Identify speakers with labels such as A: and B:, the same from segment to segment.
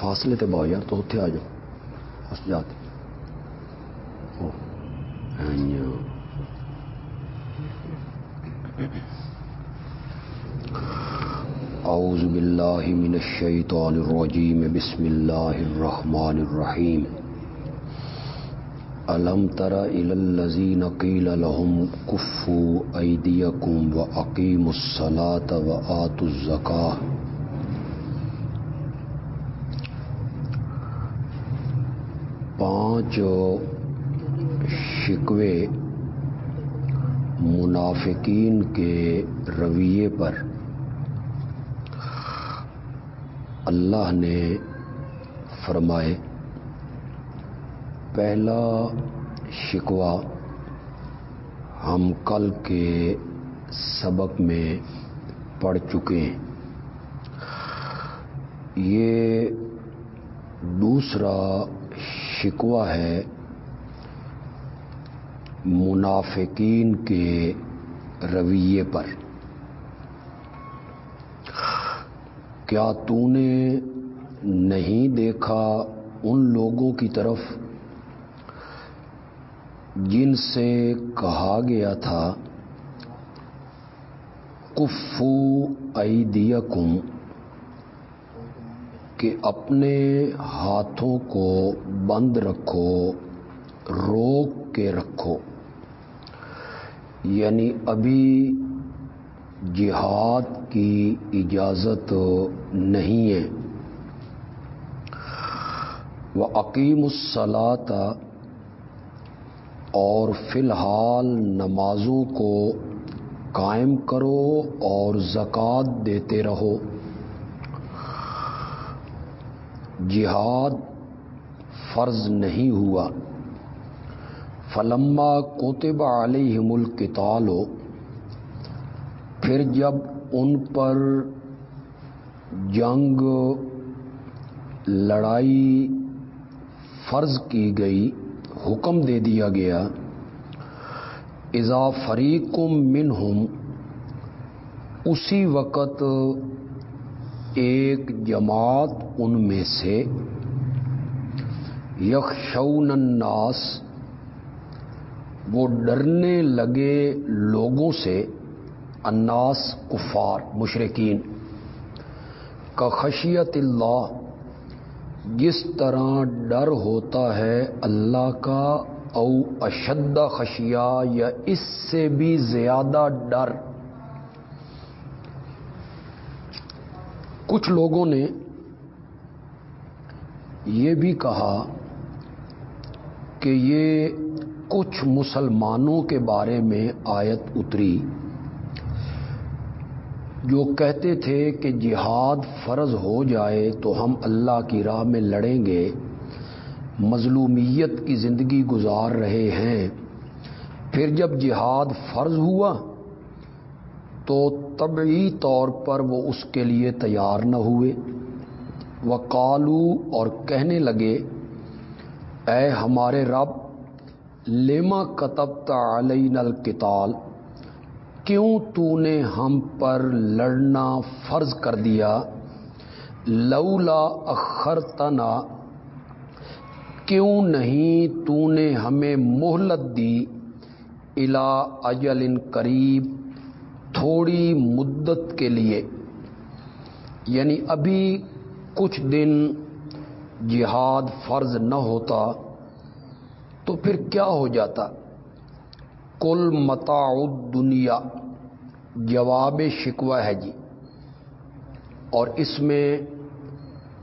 A: فاصلے تے بہو یار، تو اتنے آ جاؤ۔ اس جاتے ہاں جی۔ اعوذ باللہ من الشیطان الرجیم۔ بسم اللہ الرحمن الرحیم۔ الم تر الى الذين قيل لهم كفوا ايديكم واقيموا الصلاه واتوا الزكاه پانچ شکوے منافقین کے رویے پر اللہ نے فرمائے، پہلا شکوہ ہم کل کے سبق میں پڑھ چکے ہیں۔ یہ دوسرا شکوہ ہے منافقین کے رویے پر۔ کیا تو نے نہیں دیکھا ان لوگوں کی طرف جن سے کہا گیا تھا کفو ایدیکم کہ اپنے ہاتھوں کو بند رکھو، روک کے رکھو۔ یعنی ابھی جہاد کی اجازت نہیں ہے۔ وہ عقیم الصلاط اور فی الحال نمازوں کو قائم کرو اور زکوٰۃ دیتے رہو۔ جہاد فرض نہیں ہوا۔ فلما کوتب علیہ ملک پھر جب ان پر جنگ لڑائی فرض کی گئی، حکم دے دیا گیا اضا فریقم منہم، اسی وقت ایک جماعت ان میں سے یکشون الناس، وہ ڈرنے لگے لوگوں سے اناس کفار مشرقین کا خشیت اللہ، جس طرح ڈر ہوتا ہے اللہ کا، او اشد خشیہ یا اس سے بھی زیادہ ڈر۔ کچھ لوگوں نے یہ بھی کہا کہ یہ کچھ مسلمانوں کے بارے میں آیت اتری جو کہتے تھے کہ جہاد فرض ہو جائے تو ہم اللہ کی راہ میں لڑیں گے، مظلومیت کی زندگی گزار رہے ہیں۔ پھر جب جہاد فرض ہوا تو طبعی طور پر وہ اس کے لیے تیار نہ ہوئے۔ وہ کالو اور کہنے لگے، اے ہمارے رب لیما کتب علیہ القتال، کیوں تو نے ہم پر لڑنا فرض کر دیا؟ لولا اخر تنا کیوں نہیں تو نے ہمیں مہلت دی؟ الا اجل قریب تھوڑی مدت کے لیے یعنی ابھی کچھ دن جہاد فرض نہ ہوتا تو پھر کیا ہو جاتا؟ کل متا دنیا جواب شکوہ ہے جی۔ اور اس میں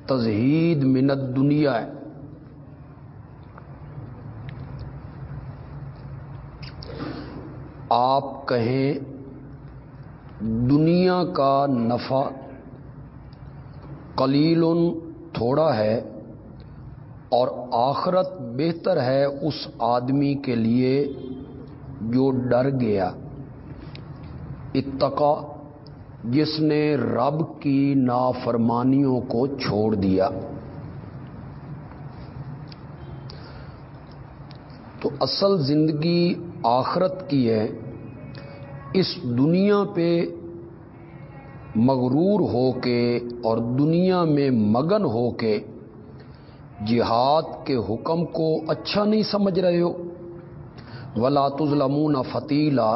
A: تزہید منت دنیا ہے۔ آپ کہیں دنیا کا نفع قلیل تھوڑا ہے اور آخرت بہتر ہے اس آدمی کے لیے جو ڈر گیا۔ اتقا، جس نے رب کی نافرمانیوں کو چھوڑ دیا۔ تو اصل زندگی آخرت کی ہے۔ اس دنیا پہ مغرور ہو کے اور دنیا میں مگن ہو کے جہاد کے حکم کو اچھا نہیں سمجھ رہے ہو۔ ولا تظلمون فتیلا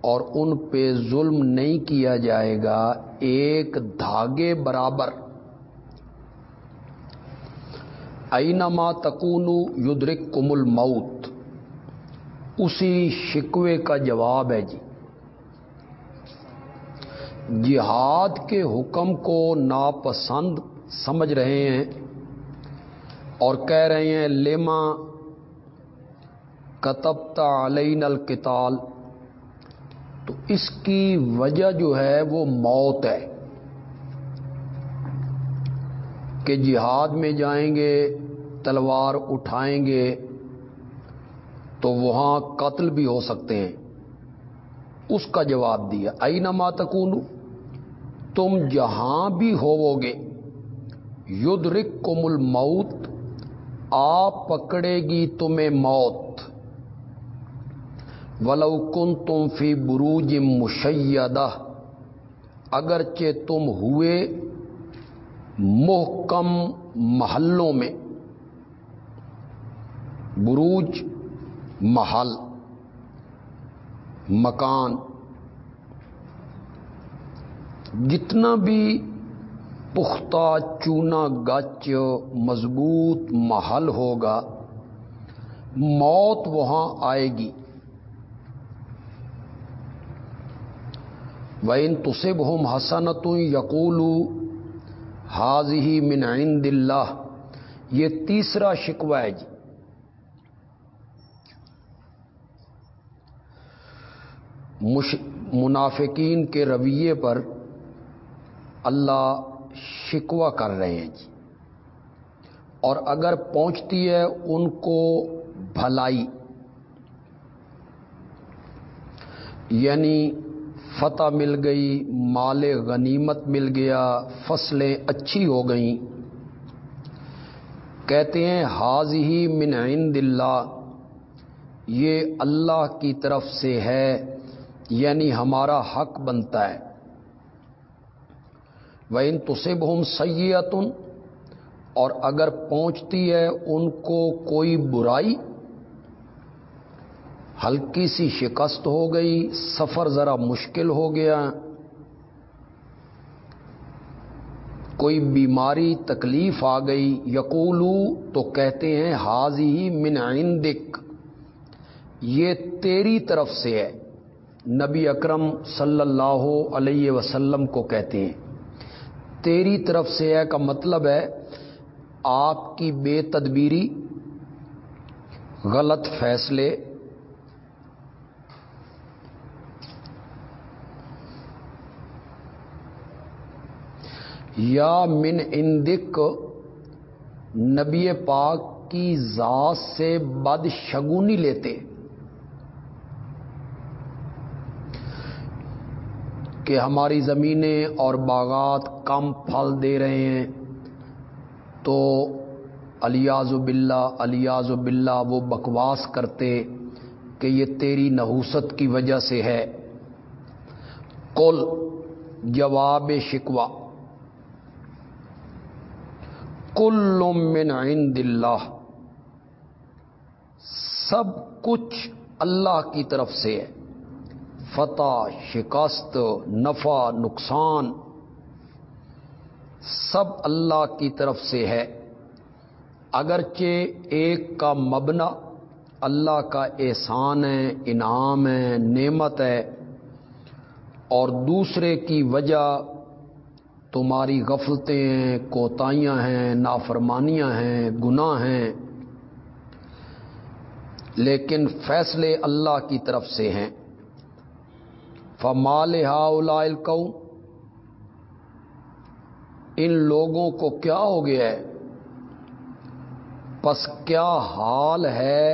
A: اور ان پہ ظلم نہیں کیا جائے گا۔ ایک دھاگے برابر۔ اینما تکون یدرک کمل موت اسی شکوے کا جواب ہے جی۔ جہاد کے حکم کو ناپسند سمجھ رہے ہیں اور کہہ رہے ہیں لیما کتبتا علین القتال تو اس کی وجہ جو ہے وہ موت ہے کہ جہاد میں جائیں گے، تلوار اٹھائیں گے تو وہاں قتل بھی ہو سکتے ہیں۔ اس کا جواب دیا۔ آئی نما تکون تم جہاں بھی ہوو گے یدرک کمل موت آپ پکڑے گی تمہیں موت۔ ولو کن تم فی بروج مشیدہ، اگرچہ تم ہوئے محکم محلوں میں۔ بروج محل، مکان جتنا بھی پختہ، چونا، گچ مضبوط محل ہوگا، موت وہاں آئے گی۔ وین تصب ہم حسنت یقولو حاض ہی من عند اللہ یہ تیسرا شکوہ ہے جی۔ منافقین کے رویے پر اللہ شکوہ کر رہے ہیں جی۔ اور اگر پہنچتی ہے ان کو بھلائی یعنی فتح مل گئی، مال غنیمت مل گیا، فصلیں اچھی ہو گئیں۔ کہتے ہیں حاض ہی من عند اللہ، یہ اللہ کی طرف سے ہے یعنی ہمارا حق بنتا ہے۔ وہ ان تصب ہم سیتن اور اگر پہنچتی ہے ان کو کوئی برائی، ہلکی سی شکست ہو گئی، سفر ذرا مشکل ہو گیا، کوئی بیماری، تکلیف آ گئی، یقولو تو کہتے ہیں حاضی من عندک یہ تیری طرف سے ہے، نبی اکرم صلی اللہ علیہ وسلم کو کہتے ہیں۔ تیری طرف سے ہے کا مطلب ہے، آپ کی بے تدبیری، غلط فیصلے۔ یا من اندک، نبی پاک کی ذات سے بد شگونی لیتے۔ کہ ہماری زمینیں اور باغات کم پھل دے رہے ہیں۔ تو الیاز باللہ الیاز باللہ وہ بکواس کرتے کہ یہ تیری نحوست کی وجہ سے ہے۔ کل جواب شکوا کل من عند اللہ۔ سب کچھ اللہ کی طرف سے ہے۔ فتح، شکست، نفع، نقصان سب اللہ کی طرف سے ہے۔ اگرچہ ایک کا مبنا اللہ کا احسان ہے، انعام ہے، نعمت ہے، اور دوسرے کی وجہ تمہاری غفلتیں ہیں، کوتاہیاں ہیں، نافرمانیاں ہیں، گناہ ہیں۔ لیکن فیصلے اللہ کی طرف سے ہیں۔ فمال ہا کو ان لوگوں کو کیا ہو گیا ہے؟ پس کیا حال ہے؟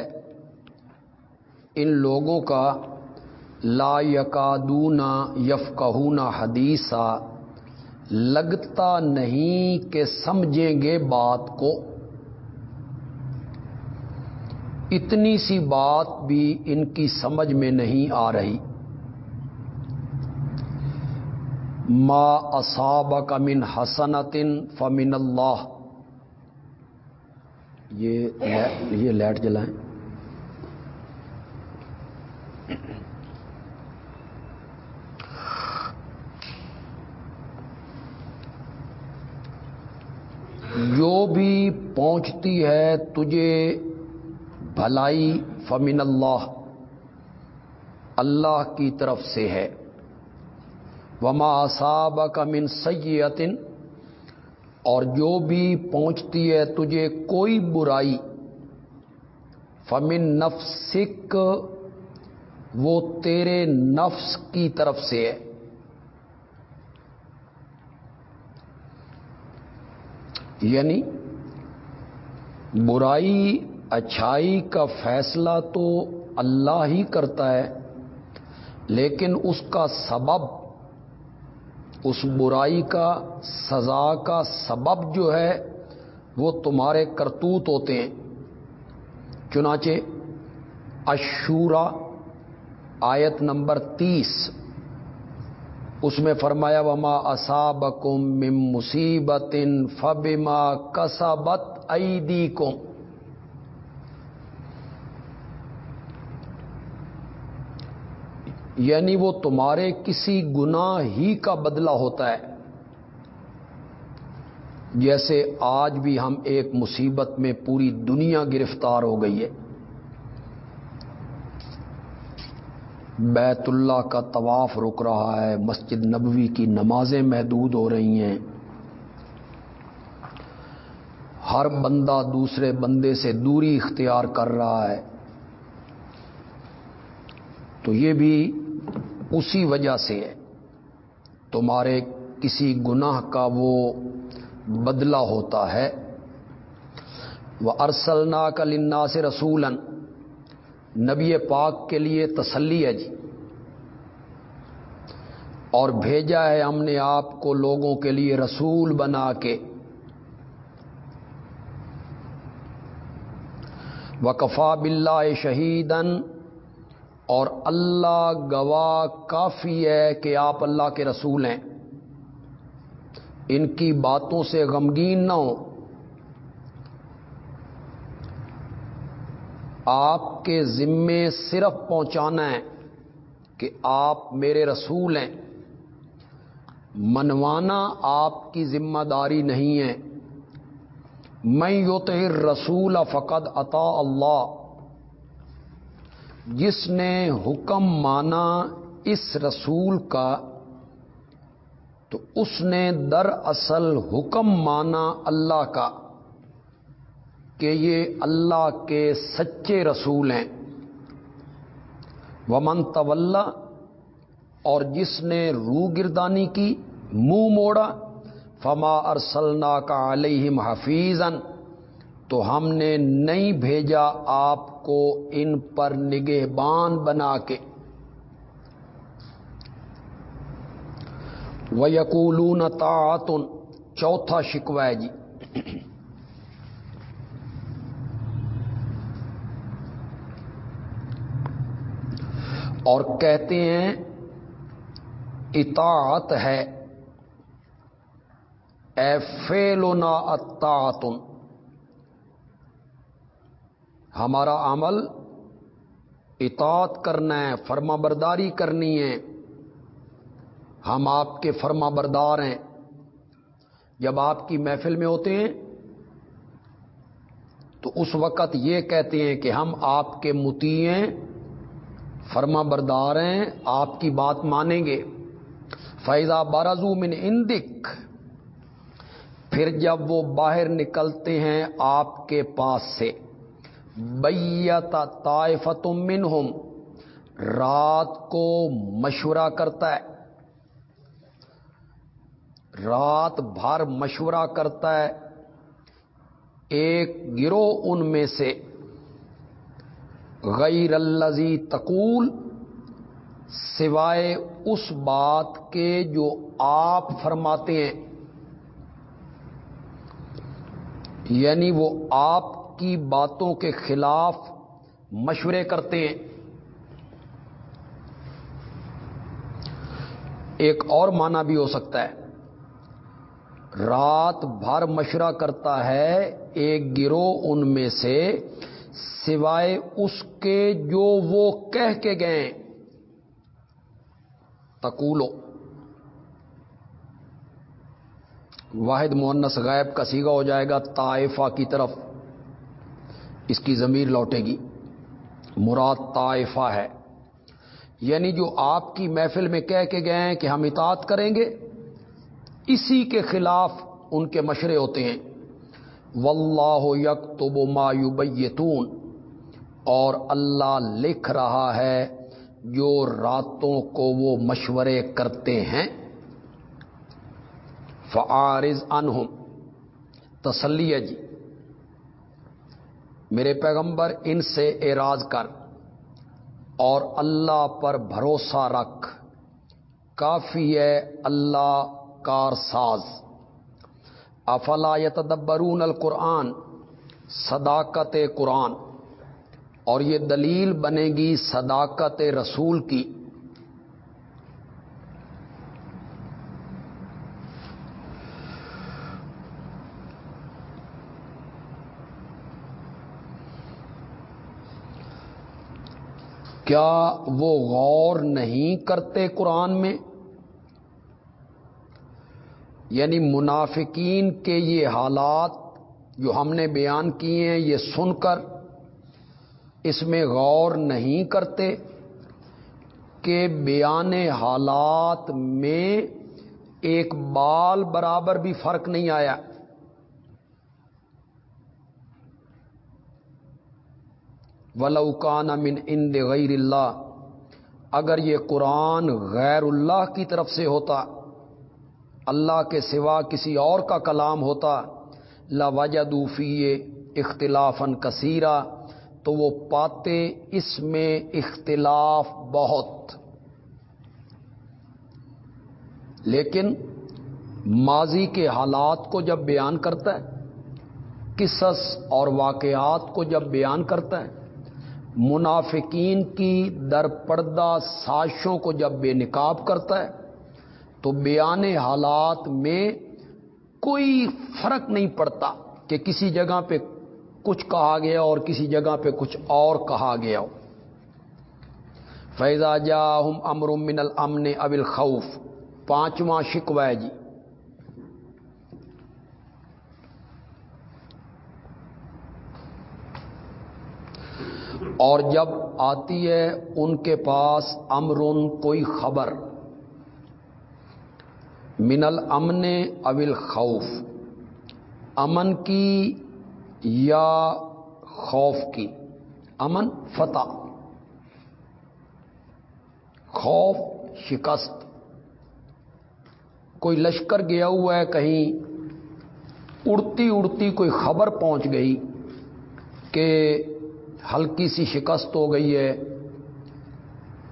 A: ان لوگوں کا لا یکادونا یف کہونا حدیثہ لگتا نہیں کہ سمجھیں گے بات کو۔ اتنی سی بات بھی ان کی سمجھ میں نہیں آ رہی۔ ما اصاب کا من حسنتن فمن اللہ یہ یہ لائٹ جلائیں۔ جو بھی پہنچتی ہے تجھے بھلائی فمن اللہ اللہ کی طرف سے ہے۔ وما صاب کا من سیتن اور جو بھی پہنچتی ہے تجھے کوئی برائی۔ فمن نفسک، وہ تیرے نفس کی طرف سے ہے۔ یعنی برائی، اچھائی کا فیصلہ تو اللہ ہی کرتا ہے، لیکن اس کا سبب اس برائی کا، سزا کا سبب جو ہے، وہ تمہارے کرتوت ہوتے ہیں۔ چنانچہ اشورا آیت نمبر تیس، اس میں فرمایا، وما اصاب کم مصیبت فبما کسبت ایدی یعنی وہ تمہارے کسی گناہ ہی کا بدلہ ہوتا ہے۔ جیسے آج بھی ہم ایک مصیبت میں پوری دنیا گرفتار ہو گئی ہے۔ بیت اللہ کا طواف رک رہا ہے، مسجد نبوی کی نمازیں محدود ہو رہی ہیں۔ ہر بندہ دوسرے بندے سے دوری اختیار کر رہا ہے۔ تو یہ بھی اسی وجہ سے ہے۔ تمہارے کسی گناہ کا وہ بدلہ ہوتا ہے۔ وہ ارسلنا کلنا سے رسولن نبی پاک کے لیے تسلی ہے جی۔ اور بھیجا ہے ہم نے آپ کو لوگوں کے لیے رسول بنا کے۔ وکفا بلّہ شہیدن اور اللہ گواہ کافی ہے کہ آپ اللہ کے رسول ہیں۔ ان کی باتوں سے غمگین نہ ہو۔ آپ کے ذمے صرف پہنچانا ہے کہ آپ میرے رسول ہیں۔ منوانا آپ کی ذمہ داری نہیں ہے۔ میں یوت رسول فقد عطا اللہ۔ جس نے حکم مانا اس رسول کا، تو اس نے در اصل حکم مانا اللہ کا کہ یہ اللہ کے سچے رسول ہیں۔ ومن طول اور جس نے رو گردانی کی، منہ موڑا، فما ارسلنا کا علیہم حفیظن تو ہم نے نہیں بھیجا آپ کو ان پر نگہبان بنا کے۔ وہ یقولون تعتن چوتھا شکوہ ہے جی۔ اور کہتے ہیں، اطاعت ہے۔ اے فیلونا اطاعتن ہمارا عمل اطاعت کرنا ہے، فرما برداری کرنی ہے۔ ہم آپ کے فرما بردار ہیں۔ جب آپ کی محفل میں ہوتے ہیں، تو اس وقت یہ کہتے ہیں کہ ہم آپ کے متی ہیں، فرما بردار ہیں، آپ کی بات مانیں گے۔ فیضا بارزو من اندک پھر جب وہ باہر نکلتے ہیں آپ کے پاس سے۔ بیتا طائفت منہم۔ رات کو مشورہ کرتا ہے۔ رات بھر مشورہ کرتا ہے۔ ایک گروہ ان میں سے۔ غیر الزی تقول، سوائے اس بات کے جو آپ فرماتے ہیں۔ یعنی وہ آپ کی باتوں کے خلاف مشورے کرتے ہیں۔ ایک اور معنی بھی ہو سکتا ہے۔ رات بھر مشورہ کرتا ہے، ایک گروہ ان میں سے سوائے اس کے جو وہ کہہ کے گئے تکولو واحد مونس غائب کا سیگا ہو جائے گا، طائفہ کی طرف۔ اس کی ضمیر لوٹے گی۔ مراد طائفہ ہے۔ یعنی جو آپ کی محفل میں کہہ کے گئے ہیں کہ ہم اطاعت کریں گے، اسی کے خلاف ان کے مشرے ہوتے ہیں۔ واللہ یکتب ما یبیتون اور اللہ لکھ رہا ہے جو راتوں کو وہ مشورے کرتے ہیں۔ فعارض انہم تسلی جی۔ میرے پیغمبر ان سے اعراض کر اور اللہ پر بھروسہ رکھ۔ کافی ہے اللہ کار ساز۔ افلا یتدبرون القرآن، صداقت قرآن۔ اور یہ دلیل بنے گی صداقت رسول کی۔ کیا وہ غور نہیں کرتے قرآن میں؟ یعنی منافقین کے یہ حالات جو ہم نے بیان کیے ہیں، یہ سن کر اس میں غور نہیں کرتے کہ بیان حالات میں ایک بال برابر بھی فرق نہیں آیا۔ ولوکان من اند غیر اللہ اگر یہ قرآن غیر اللہ کی طرف سے ہوتا، اللہ کے سوا کسی اور کا کلام ہوتا لا وجہ دوفی اختلافن کثیرہ تو وہ پاتے اس میں اختلاف بہت۔ لیکن ماضی کے حالات کو جب بیان کرتا ہے، قصص اور واقعات کو جب بیان کرتا ہے منافقین کی در پردہ سازشوں کو جب بے نقاب کرتا ہے، تو بیان حالات میں کوئی فرق نہیں پڑتا کہ کسی جگہ پہ کچھ کہا گیا اور کسی جگہ پہ کچھ اور کہا گیا ہو۔ فیضا جا ہم امر من الامن ابل خوف پانچواں شکوہ جی۔ اور جب آتی ہے ان کے پاس امرن کوئی خبر۔ من الامن اول خوف امن کی یا خوف کی؟ امن فتح۔ خوف شکست۔ کوئی لشکر گیا ہوا ہے کہیں، اڑتی اڑتی کوئی خبر پہنچ گئی کہ ہلکی سی شکست ہو گئی ہے،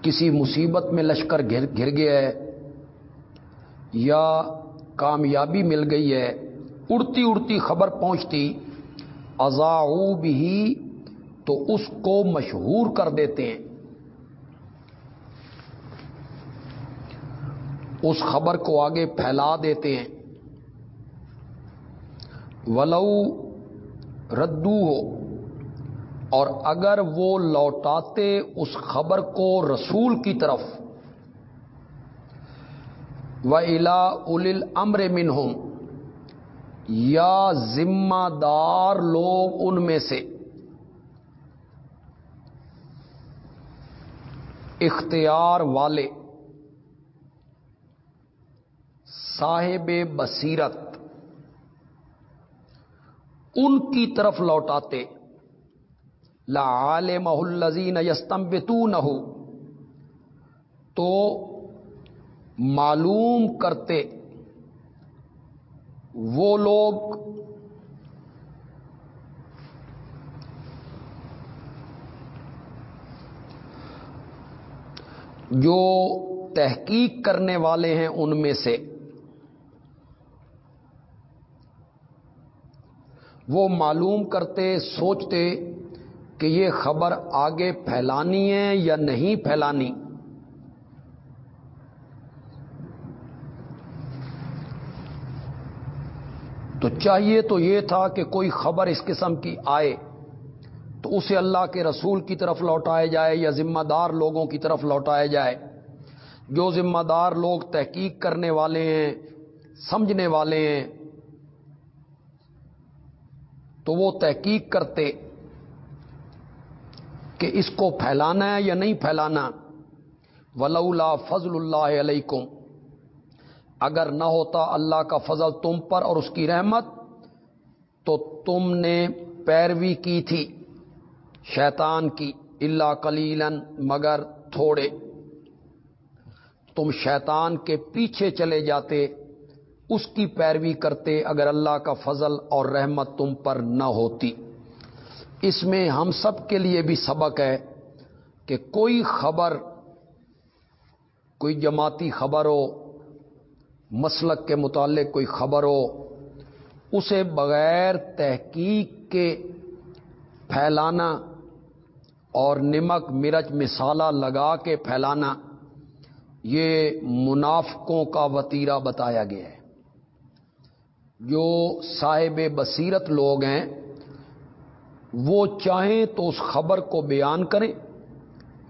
A: کسی مصیبت میں لشکر گر گر گیا ہے، یا کامیابی مل گئی ہے، اڑتی اڑتی خبر پہنچتی ازاؤ بھی تو اس کو مشہور کر دیتے ہیں۔ اس خبر کو آگے پھیلا دیتے ہیں۔ ولو ردو ہو اور اگر وہ لوٹاتے اس خبر کو رسول کی طرف و الا ال امر من ہوں یا ذمہ دار لوگ ان میں سے، اختیار والے، صاحب بصیرت، ان کی طرف لوٹاتے۔ لا عالم الزین یستم نہ ہو تو معلوم کرتے وہ لوگ جو تحقیق کرنے والے ہیں ان میں سے، وہ معلوم کرتے، سوچتے کہ یہ خبر آگے پھیلانی ہے یا نہیں پھیلانی؟ تو چاہیے تو یہ تھا کہ کوئی خبر اس قسم کی آئے تو اسے اللہ کے رسول کی طرف لوٹائے جائے یا ذمہ دار لوگوں کی طرف لوٹائے جائے۔ جو ذمہ دار لوگ تحقیق کرنے والے ہیں، سمجھنے والے ہیں، تو وہ تحقیق کرتے کہ اس کو پھیلانا ہے یا نہیں پھیلانا، ولولا فضل اللہ علیکم۔ اگر نہ ہوتا اللہ کا فضل تم پر اور اس کی رحمت، تو تم نے پیروی کی تھی شیطان کی اللہ کلیلن مگر تھوڑے۔ تم شیطان کے پیچھے چلے جاتے، اس کی پیروی کرتے اگر اللہ کا فضل اور رحمت تم پر نہ ہوتی۔ اس میں ہم سب کے لیے بھی سبق ہے کہ کوئی خبر، کوئی جماعتی خبر ہو، مسلک کے متعلق کوئی خبر ہو، اسے بغیر تحقیق کے پھیلانا اور نمک مرچ مسالہ لگا کے پھیلانا، یہ منافقوں کا وطیرہ بتایا گیا ہے۔ جو صاحب بصیرت لوگ ہیں وہ چاہیں تو اس خبر کو بیان کریں،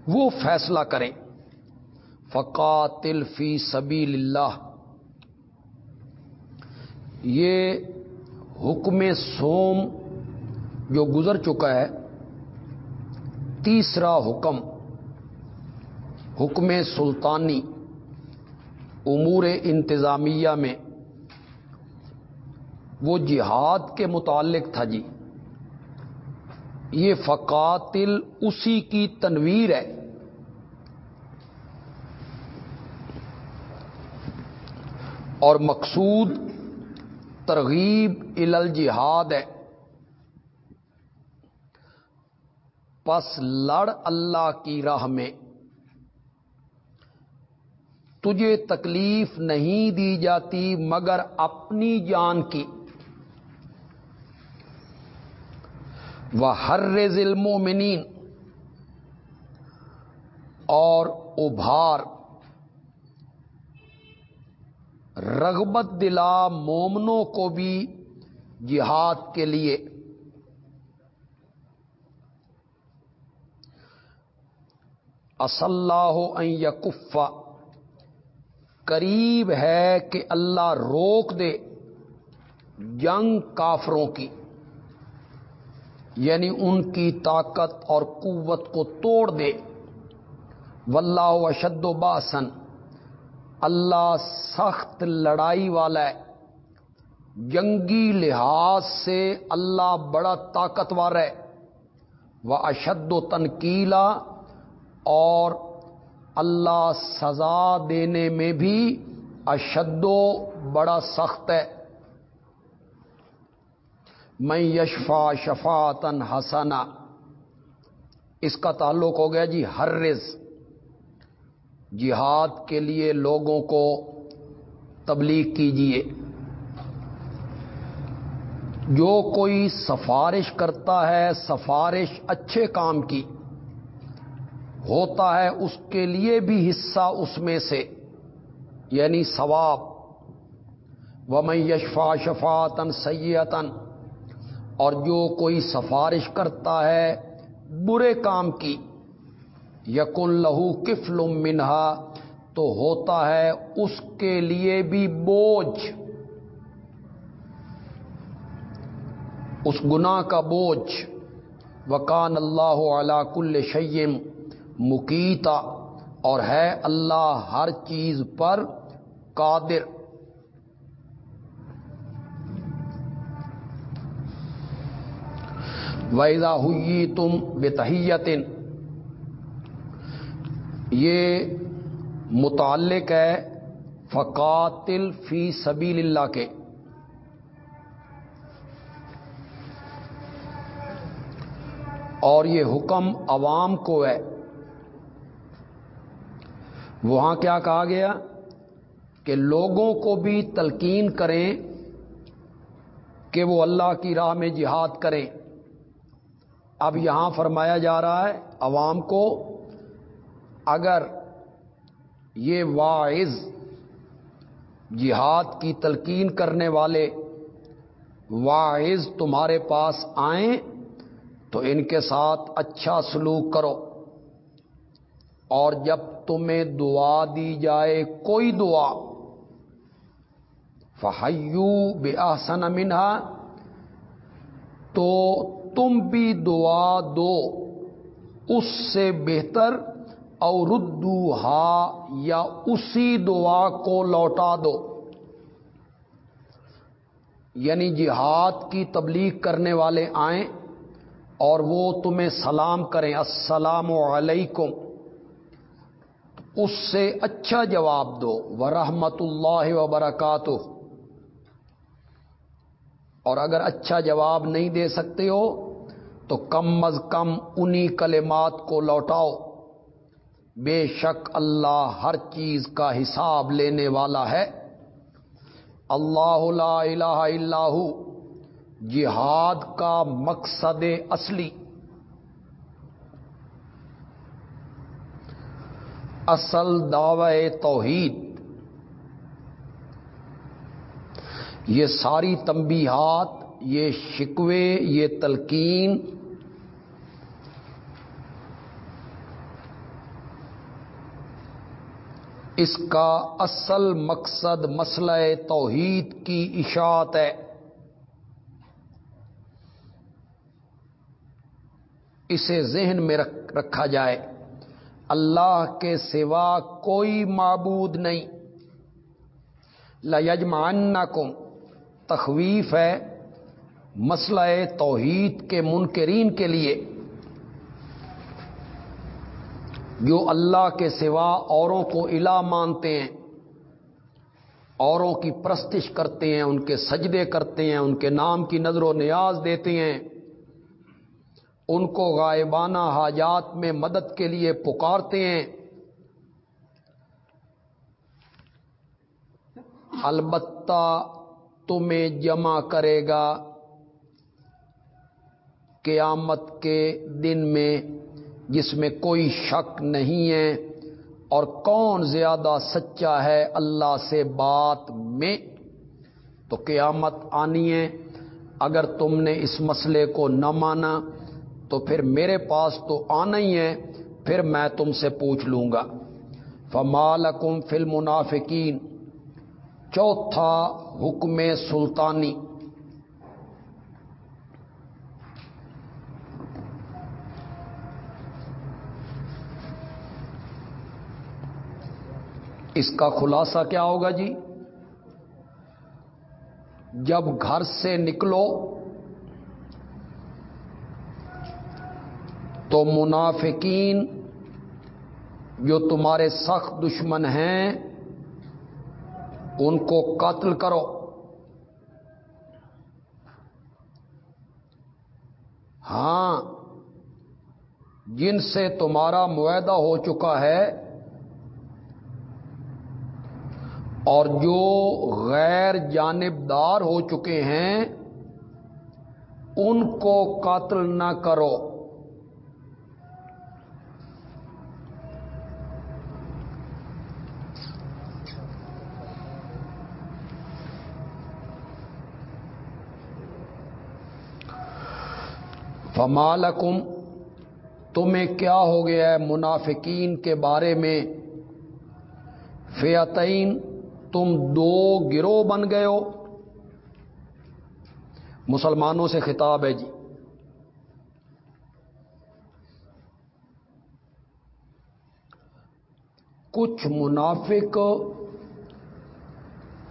A: وہ فیصلہ کریں۔ فقاتل فی سبیل اللہ۔ یہ حکم سوم جو گزر چکا ہے، تیسرا حکم حکم سلطانی امور انتظامیہ میں۔ وہ جہاد کے متعلق تھا جی۔ یہ فقاتل اسی کی تنویر ہے۔ اور مقصود ترغیب ال جہاد ہے۔ پس لڑ اللہ کی راہ میں۔ تجھے تکلیف نہیں دی جاتی مگر اپنی جان کی۔ وہ ہر ظلم اور ابھار، رغبت دلا مومنوں کو بھی جہاد کے لیے۔ اسلح یقفا قریب ہے کہ اللہ روک دے جنگ کافروں کی۔ یعنی ان کی طاقت اور قوت کو توڑ دے۔ واللہ اشد و باسن۔ اللہ سخت لڑائی والا ہے۔ جنگی لحاظ سے اللہ بڑا طاقتور ہے۔ وہ اشد و تنکیلا۔ اور اللہ سزا دینے میں بھی اشد و بڑا سخت ہے۔ میں یشفا شفاتن حسنا۔ اس کا تعلق ہو گیا جی ہر رز۔ جہاد کے لیے لوگوں کو تبلیغ کیجیے جو کوئی سفارش کرتا ہے، سفارش اچھے کام کی۔ ہوتا ہے اس کے لیے بھی حصہ اس میں سے یعنی ثواب۔ و میں یشفا شفاتن سیتن اور جو کوئی سفارش کرتا ہے برے کام کی یقن لہو کفل منہا، تو ہوتا ہے اس کے لیے بھی بوجھ۔ اس گناہ کا بوجھ۔ وکان اللہ علا کل شیم مکیتا اور ہے اللہ ہر چیز پر قادر۔ ویزا ہوئی تم بے یہ متعلق ہے فقاتل فی سبیل اللہ کے۔ اور یہ حکم عوام کو ہے۔ وہاں کیا کہا گیا؟ کہ لوگوں کو بھی تلقین کریں کہ وہ اللہ کی راہ میں جہاد کریں۔ اب یہاں فرمایا جا رہا ہے عوام کو اگر یہ واعظ جہاد کی تلقین کرنے والے واعظ تمہارے پاس آئیں تو ان کے ساتھ اچھا سلوک کرو اور جب تمہیں دعا دی جائے کوئی دعا فہیو بے آسن منہا تو تم بھی دعا دو، اس سے بہتر اور ردو ہا یا اسی دعا کو لوٹا دو۔ یعنی جہاد کی تبلیغ کرنے والے آئیں اور وہ تمہیں سلام کریں۔ السلام علیکم۔ اس سے اچھا جواب دو۔ ورحمت اللہ وبرکاتہ۔ اور اگر اچھا جواب نہیں دے سکتے ہو تو کم از کم انہی کلمات کو لوٹاؤ۔ بے شک اللہ ہر چیز کا حساب لینے والا ہے۔ اللہ لا الہ الا ہو۔ جہاد کا مقصد اصلی۔ اصل دعوی توحید۔ یہ ساری تنبیہات، یہ شکوے، یہ تلقین اس کا اصل مقصد مسئلہ توحید کی اشاعت ہے۔ اسے ذہن میں رکھا جائے۔ اللہ کے سوا کوئی معبود نہیں۔ لجمان کم تخویف ہے مسئلہ توحید کے منکرین کے لیے۔ جو اللہ کے سوا اوروں کو الہ مانتے ہیں، اوروں کی پرستش کرتے ہیں، ان کے سجدے کرتے ہیں، ان کے نام کی نظر و نیاز دیتے ہیں۔ ان کو غائبانہ حاجات میں مدد کے لیے پکارتے ہیں۔ البتہ تمہیں جمع کرے گا قیامت کے دن میں جس میں کوئی شک نہیں ہے اور کون زیادہ سچا ہے اللہ سے بات میں تو قیامت آنی ہے۔ اگر تم نے اس مسئلے کو نہ مانا تو پھر میرے پاس تو آنا ہی ہے، پھر میں تم سے پوچھ لوں گا۔ فمالکم فل منافقین چوتھا حکم سلطانی۔ اس کا خلاصہ کیا ہوگا جی؟ جب گھر سے نکلو تو منافقین جو تمہارے سخت دشمن ہیں، ان کو قتل کرو۔ ہاں جن سے تمہارا معاہدہ ہو چکا ہے اور جو غیر جانبدار ہو چکے ہیں، ان کو قاتل نہ کرو۔ فمالکم تمہیں کیا ہو گیا ہے منافقین کے بارے میں؟ فیاتین تم دو گروہ بن گئے ہو۔ مسلمانوں سے خطاب ہے جی۔ کچھ منافق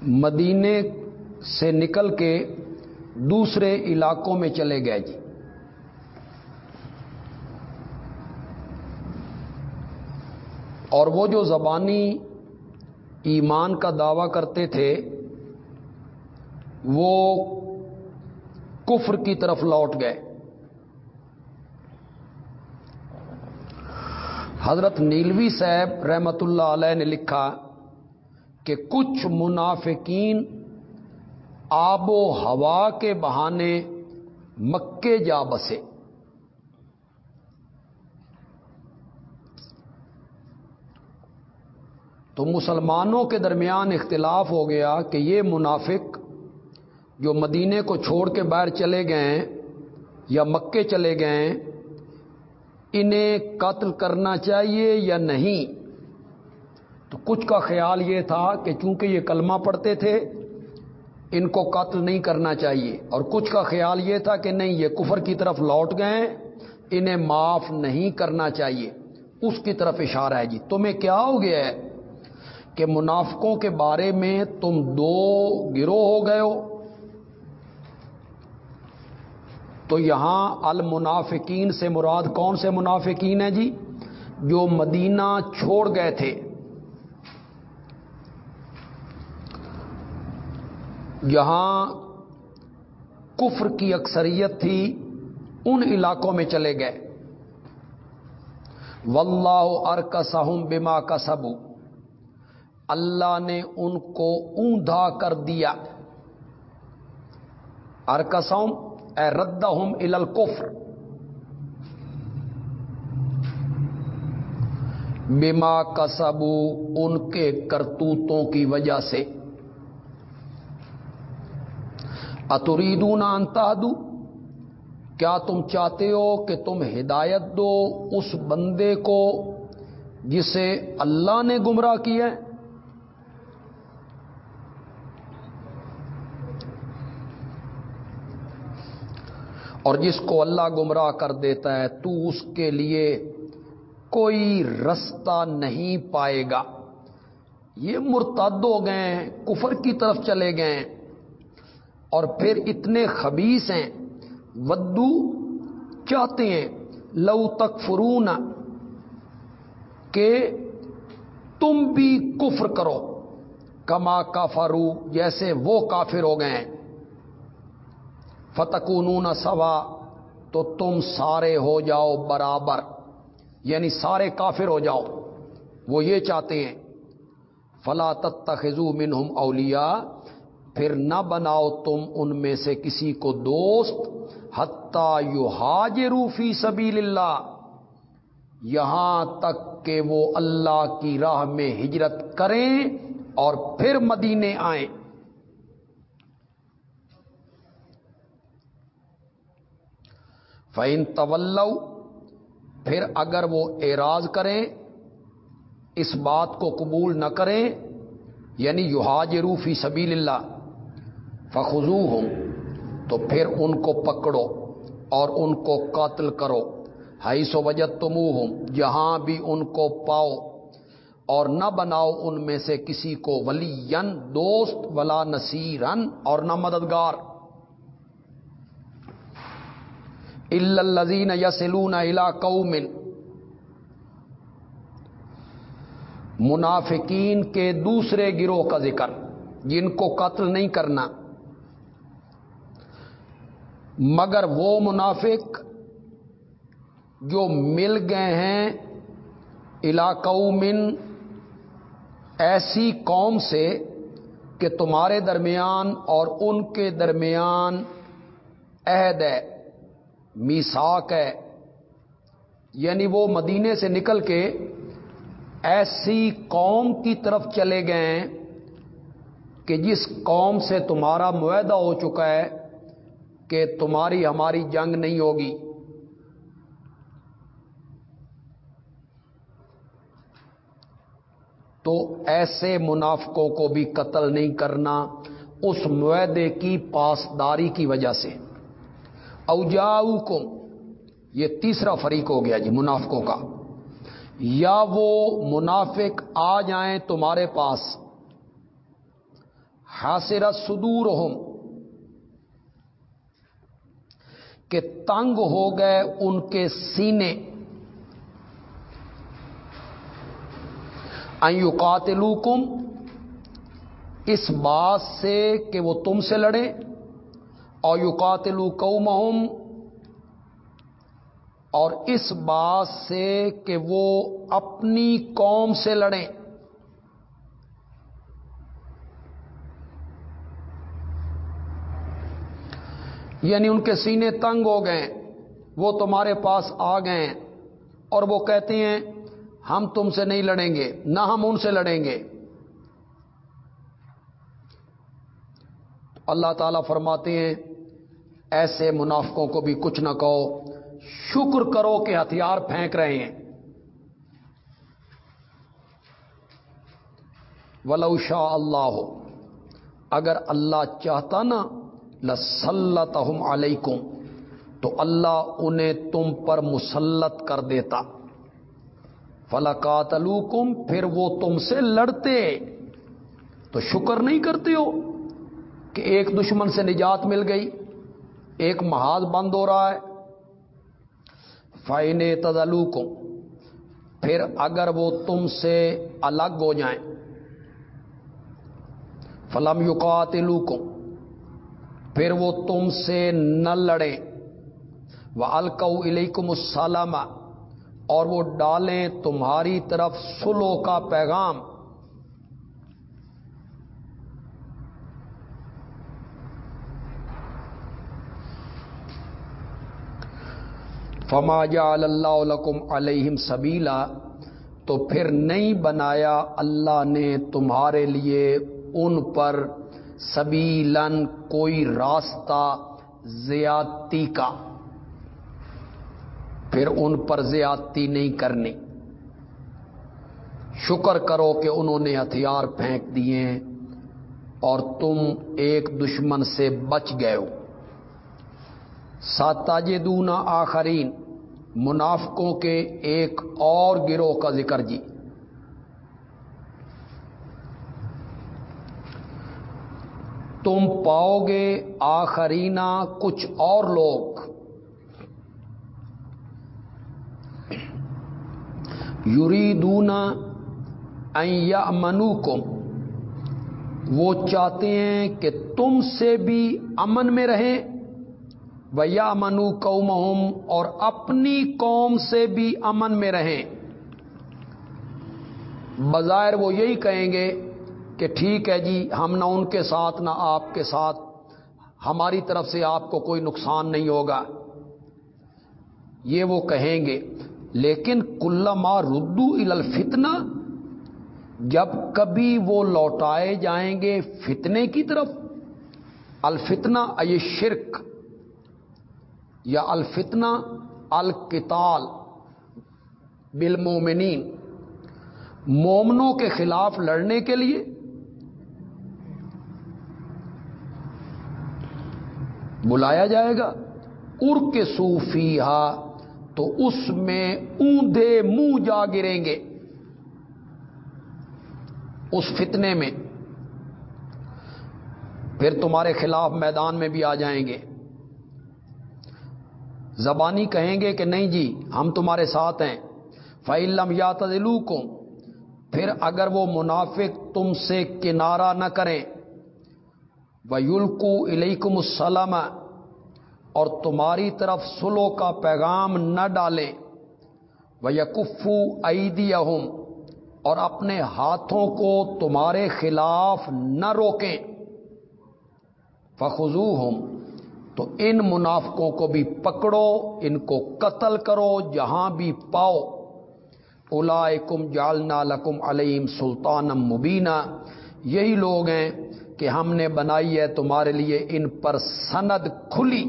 A: مدینے سے نکل کے دوسرے علاقوں میں چلے گئے جی۔ اور وہ جو زبانی ایمان کا دعوی کرتے تھے، وہ کفر کی طرف لوٹ گئے۔ حضرت نیلوی صاحب رحمت اللہ علیہ نے لکھا کہ کچھ منافقین آب و ہوا کے بہانے مکے جا بسے۔ تو مسلمانوں کے درمیان اختلاف ہو گیا کہ یہ منافق جو مدینے کو چھوڑ کے باہر چلے گئے یا مکے چلے گئے، انہیں قتل کرنا چاہیے یا نہیں؟ تو کچھ کا خیال یہ تھا کہ چونکہ یہ کلمہ پڑھتے تھے، ان کو قتل نہیں کرنا چاہیے۔ اور کچھ کا خیال یہ تھا کہ نہیں، یہ کفر کی طرف لوٹ گئے، انہیں معاف نہیں کرنا چاہیے۔ اس کی طرف اشارہ ہے جی۔ تمہیں کیا ہو گیا ہے؟ کہ منافقوں کے بارے میں تم دو گروہ ہو گئے ہو۔ تو یہاں المنافقین سے مراد کون سے منافقین ہیں جی؟ جو مدینہ چھوڑ گئے تھے۔ جہاں کفر کی اکثریت تھی، ان علاقوں میں چلے گئے۔ واللہ ارکسہم بما کسبو اللہ نے ان کو اوندھا کر دیا۔ ارکسم اے ردہم ال الکفر۔ بما کسبو ان کے کرتوتوں کی وجہ سے۔ اتریدون انتہدو کیا تم چاہتے ہو کہ تم ہدایت دو اس بندے کو جسے اللہ نے گمراہ کیا ہے؟ اور جس کو اللہ گمراہ کر دیتا ہے، تو اس کے لیے کوئی رستہ نہیں پائے گا۔ یہ مرتد ہو گئے ہیں، کفر کی طرف چلے گئے اور پھر اتنے خبیص ہیں، ودو چاہتے ہیں، لو تک فرون کہ تم بھی کفر کرو۔ کما کافارو جیسے وہ کافر ہو گئے ہیں۔ فتکون سوا، تو تم سارے ہو جاؤ برابر یعنی سارے کافر ہو جاؤ۔ وہ یہ چاہتے ہیں، فلا تتخذو منہم اولیاء، پھر نہ بناؤ تم ان میں سے کسی کو دوست حتہ یو حاج روفی سبیل اللہ۔ یہاں تک کہ وہ اللہ کی راہ میں ہجرت کریں اور پھر مدینے آئیں۔ فین طول پھر اگر وہ اعراض کریں، اس بات کو قبول نہ کریں یعنی یوہاج روفی سبیل اللہ فخو ہوں تو پھر ان کو پکڑو اور ان کو قاتل کرو۔ ہائی سو وجت تم ہوں جہاں بھی ان کو پاؤ اور نہ بناؤ ان میں سے کسی کو ولی دوست، ولا نصیرن اور نہ مددگار۔ الزین یسلون الا قومن منافقین کے دوسرے گروہ کا ذکر، جن کو قتل نہیں کرنا۔ مگر وہ منافق جو مل گئے ہیں علاقوں من ایسی قوم سے کہ تمہارے درمیان اور ان کے درمیان عہد ہے۔ میساک ہے۔ یعنی وہ مدینے سے نکل کے ایسی قوم کی طرف چلے گئے ہیں کہ جس قوم سے تمہارا معاہدہ ہو چکا ہے کہ تمہاری ہماری جنگ نہیں ہوگی۔ تو ایسے منافقوں کو بھی قتل نہیں کرنا اس معدے کی پاسداری کی وجہ سے۔ اوجاؤ کو یہ تیسرا فریق ہو گیا جی منافقوں کا۔ یا وہ منافق آ جائیں تمہارے پاس حاصر سدور کہ تنگ ہو گئے ان کے سینے۔ ایو کم اس بات سے کہ وہ تم سے لڑے اور یو اور اس بات سے کہ وہ اپنی قوم سے لڑیں۔ یعنی ان کے سینے تنگ ہو گئے، وہ تمہارے پاس آ گئے اور وہ کہتے ہیں، ہم تم سے نہیں لڑیں گے، نہ ہم ان سے لڑیں گے۔ اللہ تعالیٰ فرماتے ہیں ایسے منافقوں کو بھی کچھ نہ کہو، شکر کرو کہ ہتھیار پھینک رہے ہیں۔ ولو شاہ اللہ ہو اگر اللہ چاہتا نا لسلط علیکم، تو اللہ انہیں تم پر مسلط کر دیتا۔ فلاقات پھر وہ تم سے لڑتے۔ تو شکر نہیں کرتے ہو کہ ایک دشمن سے نجات مل گئی۔ ایک محاذ بند ہو رہا ہے۔ فائن تدلو پھر اگر وہ تم سے الگ ہو جائیں۔ فلم یوکات پھر وہ تم سے نہ لڑیں۔ وہ الکو علیکم السلام، اور وہ ڈالیں تمہاری طرف سلو کا پیغام۔ فما جعل اللہ لکم علیہم سبیلا تو پھر نہیں بنایا اللہ نے تمہارے لیے ان پر سبیلن کوئی راستہ زیادتی کا۔ پھر ان پر زیادتی نہیں کرنی۔ شکر کرو کہ انہوں نے ہتھیار پھینک دیے اور تم ایک دشمن سے بچ گئے ہو۔ ساتاج دونا آخرین، منافقوں کے ایک اور گروہ کا ذکر جی۔ تم پاؤ گے آخرینا کچھ اور لوگ۔ یوری دونا منو کو وہ چاہتے ہیں کہ تم سے بھی امن میں رہیں۔ ویا منو قوم اور اپنی قوم سے بھی امن میں رہیں۔ بظاہر وہ یہی کہیں گے کہ ٹھیک ہے جی ہم نہ ان کے ساتھ نہ آپ کے ساتھ، ہماری طرف سے آپ کو کوئی نقصان نہیں ہوگا۔ یہ وہ کہیں گے۔ لیکن کل ما ردو الفتنا جب کبھی وہ لوٹائے جائیں گے فتنے کی طرف۔ الفتنا اے شرک۔ یا الفتنا الکتال بالمومنین مومنوں کے خلاف لڑنے کے لیے۔ بلایا جائے گا۔ ار کے صوفی تو اس میں اوندے منہ جا گریں گے۔ اس فتنے میں۔ پھر تمہارے خلاف میدان میں بھی آ جائیں گے۔ زبانی کہیں گے کہ نہیں جی ہم تمہارے ساتھ ہیں۔ فعلم یا تدلو پھر اگر وہ منافق تم سے کنارہ نہ کریں۔ وہ یلکو علیکم السلام اور تمہاری طرف سلو کا پیغام نہ ڈالیں۔ وہ یقفو عیدی اور اپنے ہاتھوں کو تمہارے خلاف نہ روکیں۔ فخو ہوں تو ان منافقوں کو بھی پکڑو، ان کو قتل کرو جہاں بھی پاؤ۔ الاکم جالنا لکم علیم سلطان مبینہ یہی لوگ ہیں کہ ہم نے بنائی ہے تمہارے لیے ان پر سند کھلی۔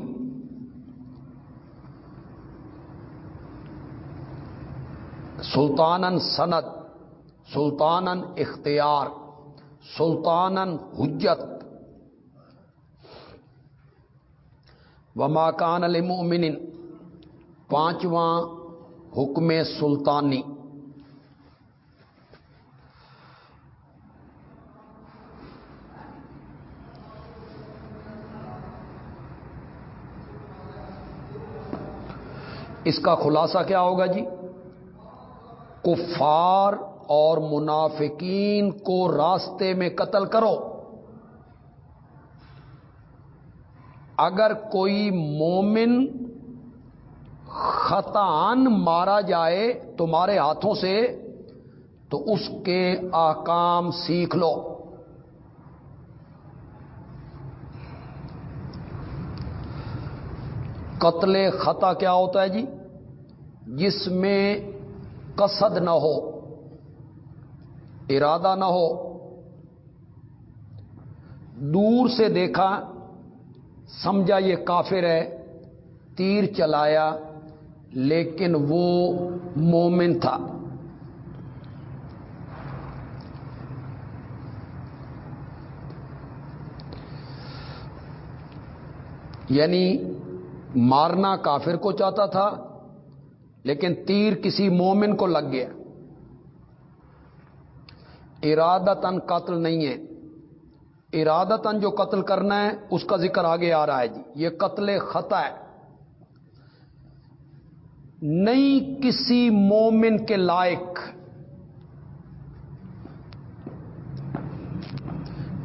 A: سلطانن سند سلطانن اختیار سلطانن حجت۔ و ماکان المؤمن پانچواں حکم سلطانی۔ اس کا خلاصہ کیا ہوگا جی؟ کفار اور منافقین کو راستے میں قتل کرو۔ اگر کوئی مومن خطان مارا جائے تمہارے ہاتھوں سے، تو اس کے آکام سیکھ لو۔ قتل خطا کیا ہوتا ہے جی؟ جس میں قصد نہ ہو، ارادہ نہ ہو، دور سے دیکھا سمجھا یہ کافر ہے، تیر چلایا، لیکن وہ مومن تھا۔ یعنی مارنا کافر کو چاہتا تھا، لیکن تیر کسی مومن کو لگ گیا۔ ارادتن قتل نہیں ہے۔ ارادتن جو قتل کرنا ہے، اس کا ذکر آگے آ رہا ہے جی۔ یہ قتل خطا ہے۔ نہیں کسی مومن کے لائق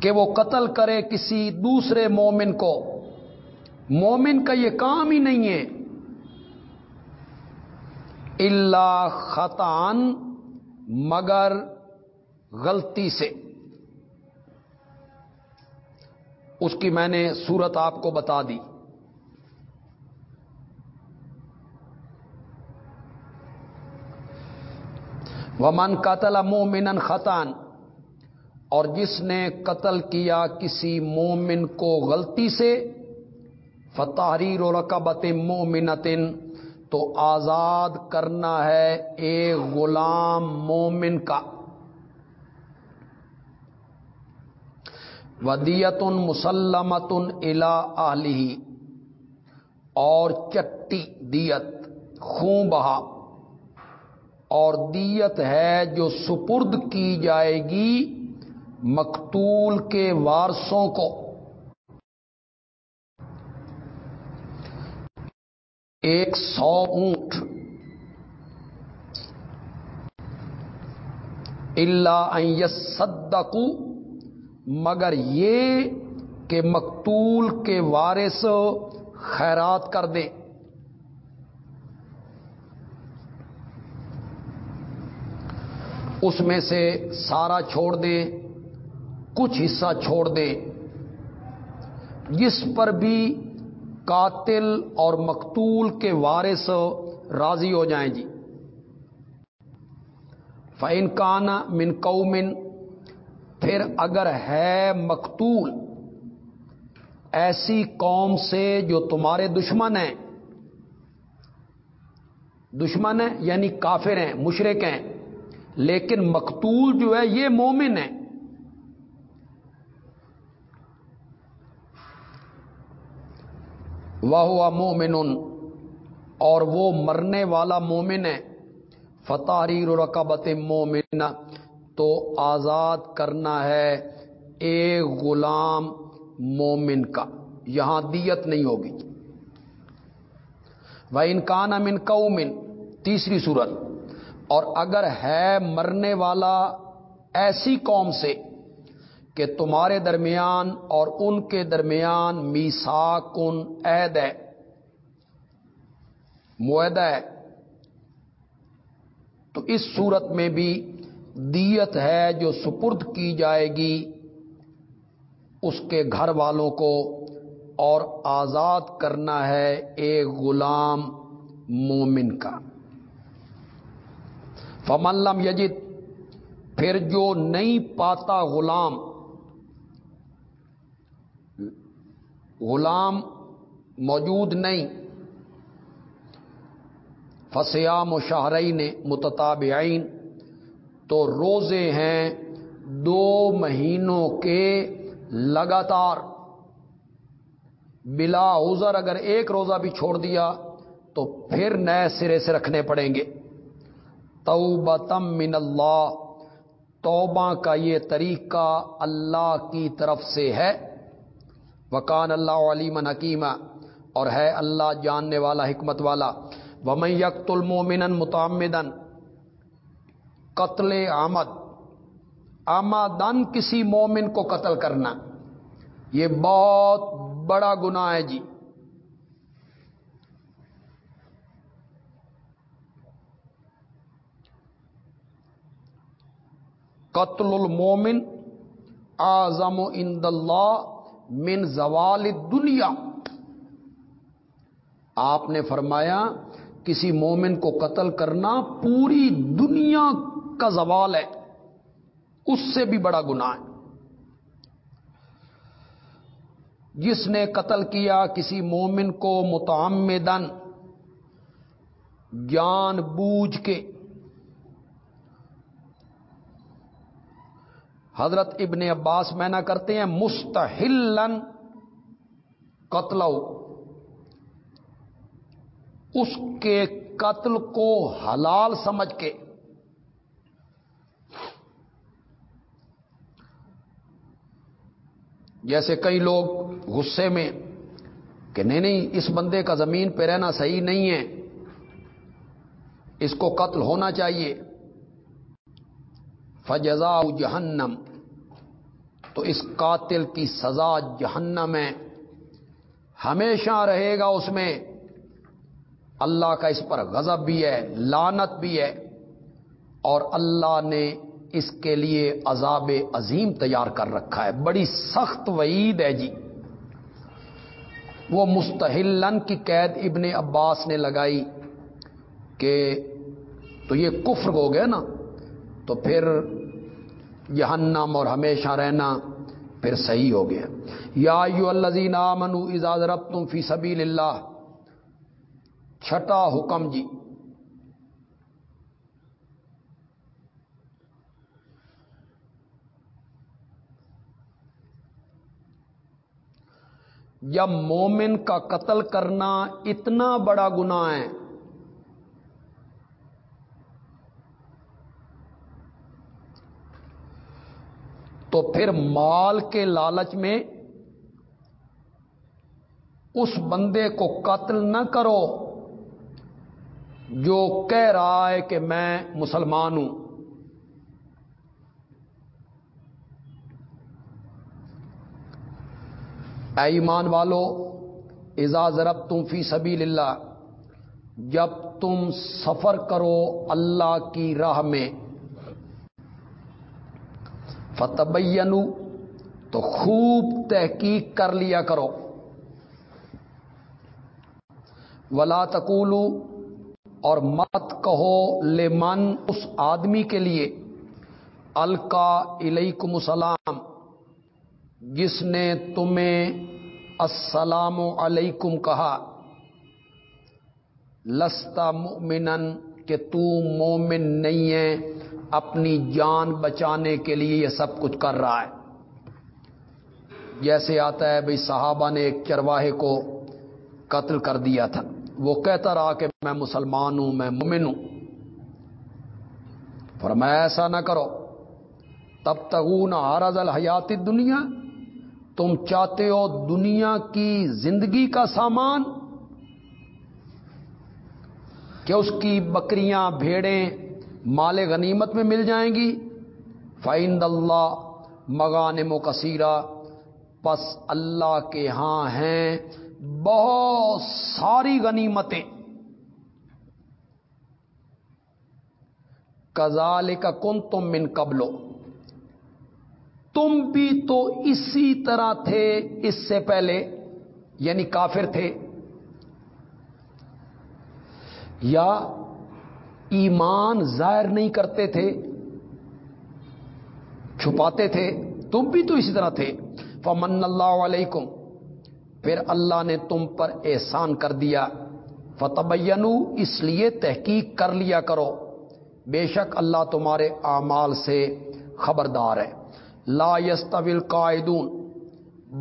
A: کہ وہ قتل کرے کسی دوسرے مومن کو۔ مومن کا یہ کام ہی نہیں ہے۔ اللہ خطان مگر غلطی سے۔ اس کی میں نے صورت آپ کو بتا دی۔ ومن قتل مومن خطان اور جس نے قتل کیا کسی مومن کو غلطی سے فتحریر و رقبت مومنتن تو آزاد کرنا ہے ایک غلام مومن کا۔ ودیت مسلمت الا علی اور چٹی دیت خوں بہا اور دیت ہے جو سپرد کی جائے گی مقتول کے وارسوں کو۔ ایک سو اونٹ۔ اللہ صدقو مگر یہ کہ مقتول کے وارث خیرات کر دیں اس میں سے سارا چھوڑ دیں کچھ حصہ چھوڑ دیں جس پر بھی قاتل اور مقتول کے وارث راضی ہو جائیں جی۔ فین کانا من قومن پھر اگر ہے مقتول، ایسی قوم سے جو تمہارے دشمن ہیں دشمن ہیں یعنی کافر ہیں مشرق ہیں، لیکن مقتول جو ہے یہ مومن ہے وہ مومن اور وہ مرنے والا مومن ہے۔ فتاری رقبت مومن تو آزاد کرنا ہے۔ ایک غلام مومن کا، یہاں دیت نہیں ہوگی۔ وہ انکان امن کومن تیسری صورت۔ اور اگر ہے مرنے والا ایسی قوم سے کہ تمہارے درمیان اور ان کے درمیان میسا کن عید ہے۔ معاہدہ ہے۔ تو اس صورت میں بھی دیت ہے جو سپرد کی جائے گی، اس کے گھر والوں کو اور آزاد کرنا ہے ایک غلام مومن کا۔ فملم یجد، پھر جو نہیں پاتا غلام غلام موجود نہیں۔ فسیام و شاہرئی نے متتابعین تو روزے ہیں دو مہینوں کے لگاتار۔ بلا عذر اگر ایک روزہ بھی چھوڑ دیا تو پھر نئے سرے سے رکھنے پڑیں گے۔ توبتم من اللہ، توبہ کا یہ طریقہ اللہ کی طرف سے ہے۔ وکان اللہ علیم حکیمہ اور ہے اللہ جاننے والا، حکمت والا۔ ومن یکت المومن متعمدن قتل آمد۔ آمدن کسی مومن کو قتل کرنا۔ یہ بہت بڑا گناہ ہے جی۔ قتل المومن اعظم عند اللہ من زوال دنیا آپ نے فرمایا، کسی مومن کو قتل کرنا پوری دنیا کا زوال ہے، اس سے بھی بڑا گناہ ہے۔ جس نے قتل کیا، کسی مومن کو متعمدن جان بوجھ کے۔ حضرت ابن عباس میں کرتے ہیں مستحلن قتل اس کے قتل کو حلال سمجھ کے جیسے کئی لوگ غصے میں کہ نہیں نہیں، اس بندے کا زمین پہ رہنا صحیح نہیں ہے، اس کو قتل ہونا چاہیے۔ فجزا جہنم تو اس قاتل کی سزا جہنم ہے۔ ہمیشہ رہے گا اس میں۔ اللہ کا اس پر غضب بھی ہے لانت بھی ہے۔ اور اللہ نے اس کے لیے عذاب عظیم تیار کر رکھا ہے۔ بڑی سخت وعید ہے جی۔ وہ مستحلن کی قید ابن عباس نے لگائی کہ تو یہ کفر ہو گیا نا، تو پھر جہنم اور ہمیشہ رہنا پھر صحیح ہو گیا۔ یا یو الزین منو اجاز رب تم فی سبیل اللہ، چھٹا حکم جی۔ جب مومن کا قتل کرنا اتنا بڑا گناہ ہے۔ تو پھر مال کے لالچ میں اس بندے کو قتل نہ کرو جو کہہ رہا ہے کہ میں مسلمان ہوں۔ اے ایمان والو اعزاز رب تم فی سبیل اللہ جب تم سفر کرو اللہ کی راہ میں، فتبینو، تو خوب تحقیق کر لیا کرو۔ ولا تکولو اور مت کہو لے من اس آدمی کے لیے الکا علیکم السلام جس نے تمہیں السلام علیکم کہا لستا مومنن کہ تو مومن نہیں ہے، اپنی جان بچانے کے لیے یہ سب کچھ کر رہا ہے۔ جیسے آتا ہے بھائی صحابہ نے ایک چرواہے کو قتل کر دیا تھا۔ وہ کہتا رہا کہ میں مسلمان ہوں، میں مومن ہوں۔ فرمایا ایسا نہ کرو۔ تب تک ہارض الحیات دنیا تم چاہتے ہو دنیا کی زندگی کا سامان؟ کہ اس کی بکریاں، بھیڑیں مال غنیمت میں مل جائیں گی؟ فائند اللہ مغان و کثیرہ پس اللہ کے ہاں ہیں بہت ساری غنیمتیں۔ کزال کا کن تم من قبلو۔ تم بھی تو اسی طرح تھے اس سے پہلے یعنی کافر تھے، یا ایمان ظاہر نہیں کرتے تھے، چھپاتے تھے، تم بھی تو اسی طرح تھے۔ فمن اللہ علیکم پھر اللہ نے تم پر احسان کر دیا۔ فتبینو اس لیے تحقیق کر لیا کرو۔ بے شک اللہ تمہارے اعمال سے خبردار ہے۔ لا یستویل قائدون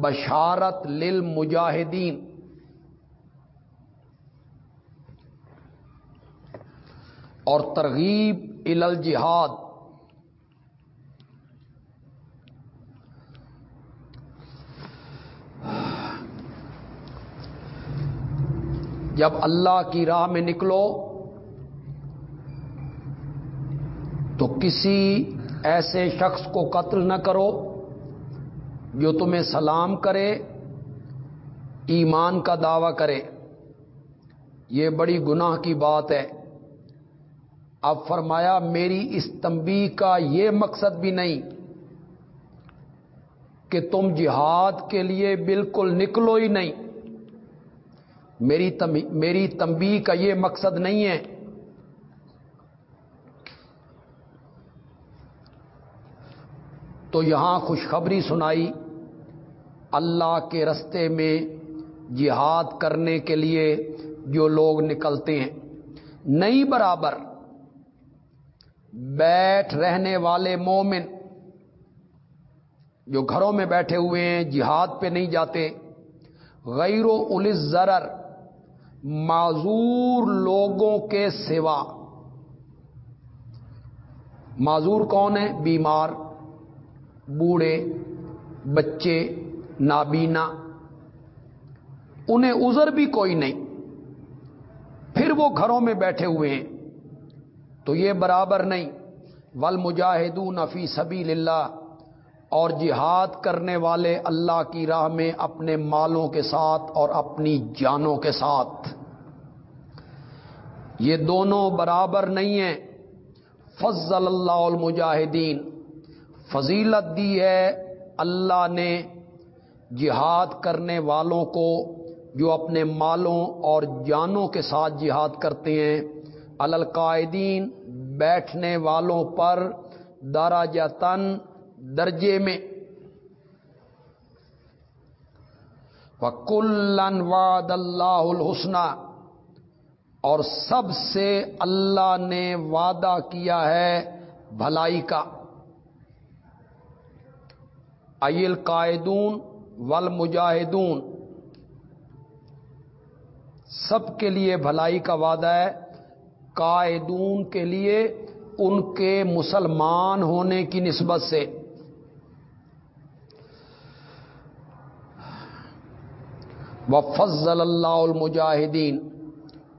A: بشارت للمجاہدین۔ اور ترغیب ال جہاد جب اللہ کی راہ میں نکلو، تو کسی ایسے شخص کو قتل نہ کرو جو تمہیں سلام کرے، ایمان کا دعوی کرے۔ یہ بڑی گناہ کی بات ہے۔ اب فرمایا، میری اس تمبی کا یہ مقصد بھی نہیں کہ تم جہاد کے لیے بالکل نکلو ہی نہیں۔ میری میری تمبی کا یہ مقصد نہیں ہے تو یہاں خوشخبری سنائی۔ اللہ کے رستے میں جہاد کرنے کے لیے جو لوگ نکلتے ہیں۔ نہیں برابر۔ بیٹھ رہنے والے مومن جو گھروں میں بیٹھے ہوئے ہیں، جہاد پہ نہیں جاتے۔ غیر و الس زرر معذور لوگوں کے سوا۔ معذور کون ہے بیمار۔ بوڑھے، بچے، نابینا، انہیں ازر بھی کوئی نہیں۔ پھر وہ گھروں میں بیٹھے ہوئے ہیں۔ تو یہ برابر نہیں۔ ول مجاہدون فی سبیل اللہ اور جہاد کرنے والے اللہ کی راہ میں اپنے مالوں کے ساتھ اور اپنی جانوں کے ساتھ۔ یہ دونوں برابر نہیں ہیں۔ فضل اللہ المجاہدین فضیلت دی ہے اللہ نے جہاد کرنے والوں کو جو اپنے مالوں اور جانوں کے ساتھ جہاد کرتے ہیں القائدین بیٹھنے والوں پر دراجہ تن درجے میں۔ وکلن واد اللہ الحسنہ اور سب سے اللہ نے وعدہ کیا ہے بھلائی کا۔ ایل قائدون ول مجاہدون سب کے لیے بھلائی کا وعدہ ہے۔ قائدون کے لیے ان کے مسلمان ہونے کی نسبت سے۔ و فضل اللہ المجاہدین۔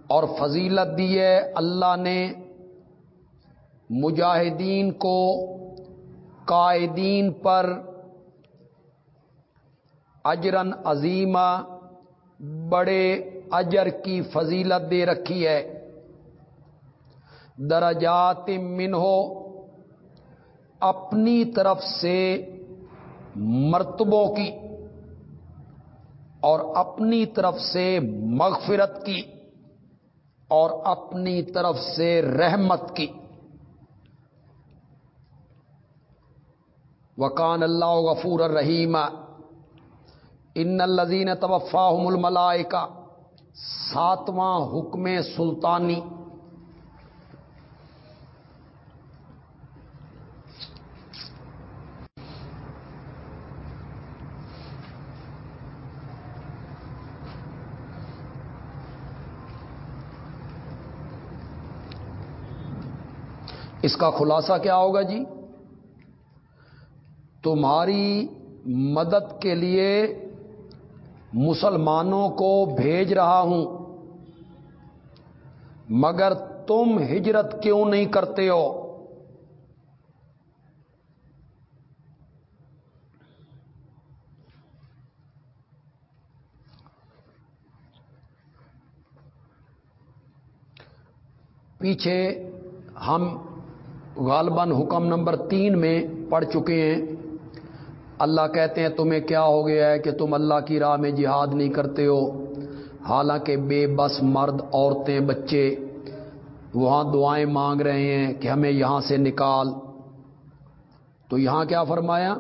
A: اور فضیلت دی ہے اللہ نے مجاہدین کو قائدین پر اجرن عظیمہ بڑے اجر کی فضیلت دے رکھی ہے۔ درجات من ہو اپنی طرف سے مرتبوں کی اور اپنی طرف سے مغفرت کی اور اپنی طرف سے رحمت کی۔ وکان اللہ غفور الرحیم۔ ان الزین توفاہم الملائکہ، ساتواں حکم سلطانی۔ اس کا خلاصہ کیا ہوگا جی؟ تمہاری مدد کے لیے مسلمانوں کو بھیج رہا ہوں۔ مگر تم ہجرت کیوں نہیں کرتے ہو؟ پیچھے ہم غالباً حکم نمبر تین میں پڑھ چکے ہیں۔ اللہ کہتے ہیں، تمہیں کیا ہو گیا ہے کہ تم اللہ کی راہ میں جہاد نہیں کرتے ہو؟ حالانکہ بے بس مرد عورتیں بچے وہاں دعائیں مانگ رہے ہیں کہ ہمیں یہاں سے نکال۔ تو یہاں کیا فرمایا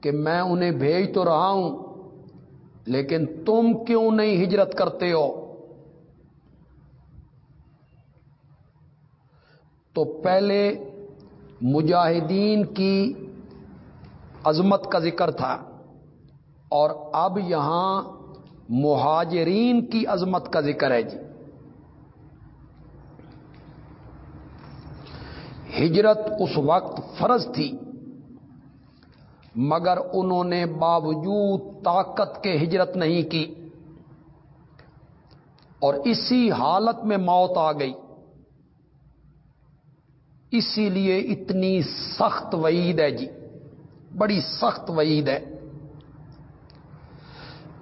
A: کہ میں انہیں بھیج تو رہا ہوں، لیکن تم کیوں نہیں ہجرت کرتے ہو؟ تو پہلے مجاہدین کی عظمت کا ذکر تھا اور اب یہاں مہاجرین کی عظمت کا ذکر ہے جی۔ ہجرت اس وقت فرض تھی، مگر انہوں نے باوجود طاقت کے ہجرت نہیں کی، اور اسی حالت میں موت آ گئی۔ اسی لیے اتنی سخت وعید ہے جی۔ بڑی سخت وعید ہے۔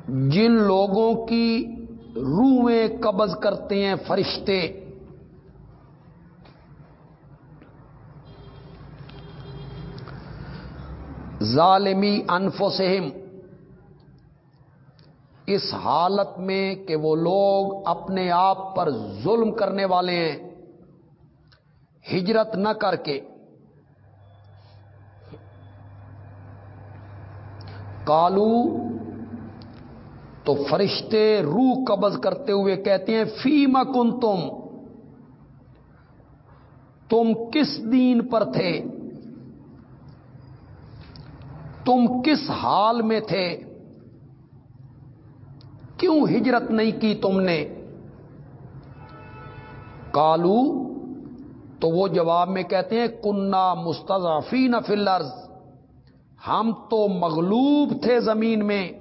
A: جن لوگوں کی روحیں قبض کرتے ہیں فرشتے، ظالمی انفسہم، اس حالت میں کہ وہ لوگ اپنے آپ پر ظلم کرنے والے ہیں، ہجرت نہ کر کے۔ کالو تو فرشتے روح قبض کرتے ہوئے کہتے ہیں فی مکن تم تم کس دین پر تھے؟ تم کس حال میں تھے؟ کیوں ہجرت نہیں کی تم نے؟ کالو تو وہ جواب میں کہتے ہیں کنہ مستضافی نہ فلرز ہم تو مغلوب تھے زمین میں۔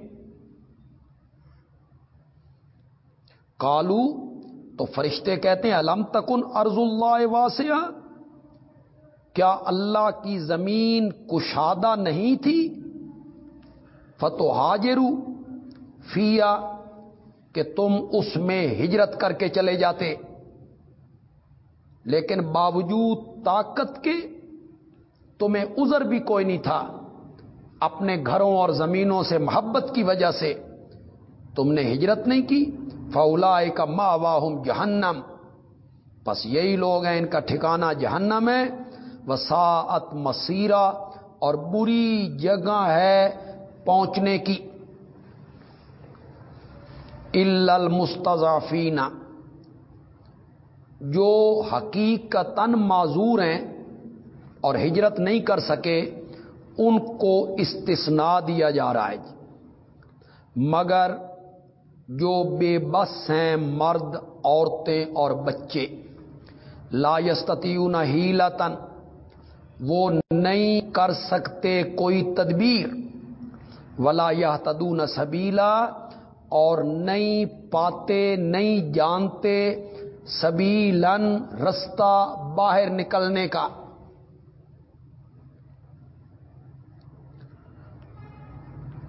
A: کالو تو فرشتے کہتے ہیں، الم تکن ارض اللہ واسیہ کیا اللہ کی زمین کشادہ نہیں تھی؟ فتو حاجرو فیا کہ تم اس میں ہجرت کر کے چلے جاتے۔ لیکن باوجود طاقت کے، تمہیں عذر بھی کوئی نہیں تھا۔ اپنے گھروں اور زمینوں سے محبت کی وجہ سے تم نے ہجرت نہیں کی فولا کا ماں واہم جہنم۔ بس یہی لوگ ہیں، ان کا ٹھکانہ جہنم ہے۔ وساعت مسیرہ اور بری جگہ ہے پہنچنے کی۔ المستضافین جو حقیقت معذور ہیں اور ہجرت نہیں کر سکے ان کو استثنا دیا جا رہا ہے جی۔ مگر جو بے بس ہیں مرد، عورتیں اور بچے، لا یستیون ہیلتن وہ نہیں کر سکتے کوئی تدبیر، ولا یا تدون سبیلا، اور نہیں پاتے، نہیں جانتے سبیلن رستہ باہر نکلنے کا۔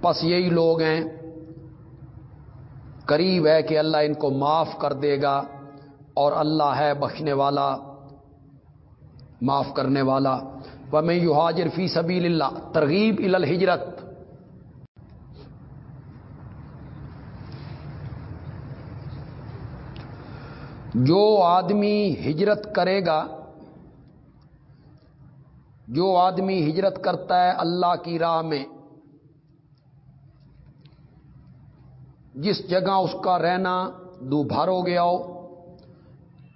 A: پس یہی لوگ ہیں۔ قریب ہے کہ اللہ ان کو معاف کر دے گا اور اللہ ہے بخشنے والا، معاف کرنے والا۔ وہ میں یو حاجر فی سبیل اللہ ترغیب الحجرت جو آدمی ہجرت کرے گا، جو آدمی ہجرت کرتا ہے اللہ کی راہ میں جس جگہ اس کا رہنا دوبھر ہو گیا ہو،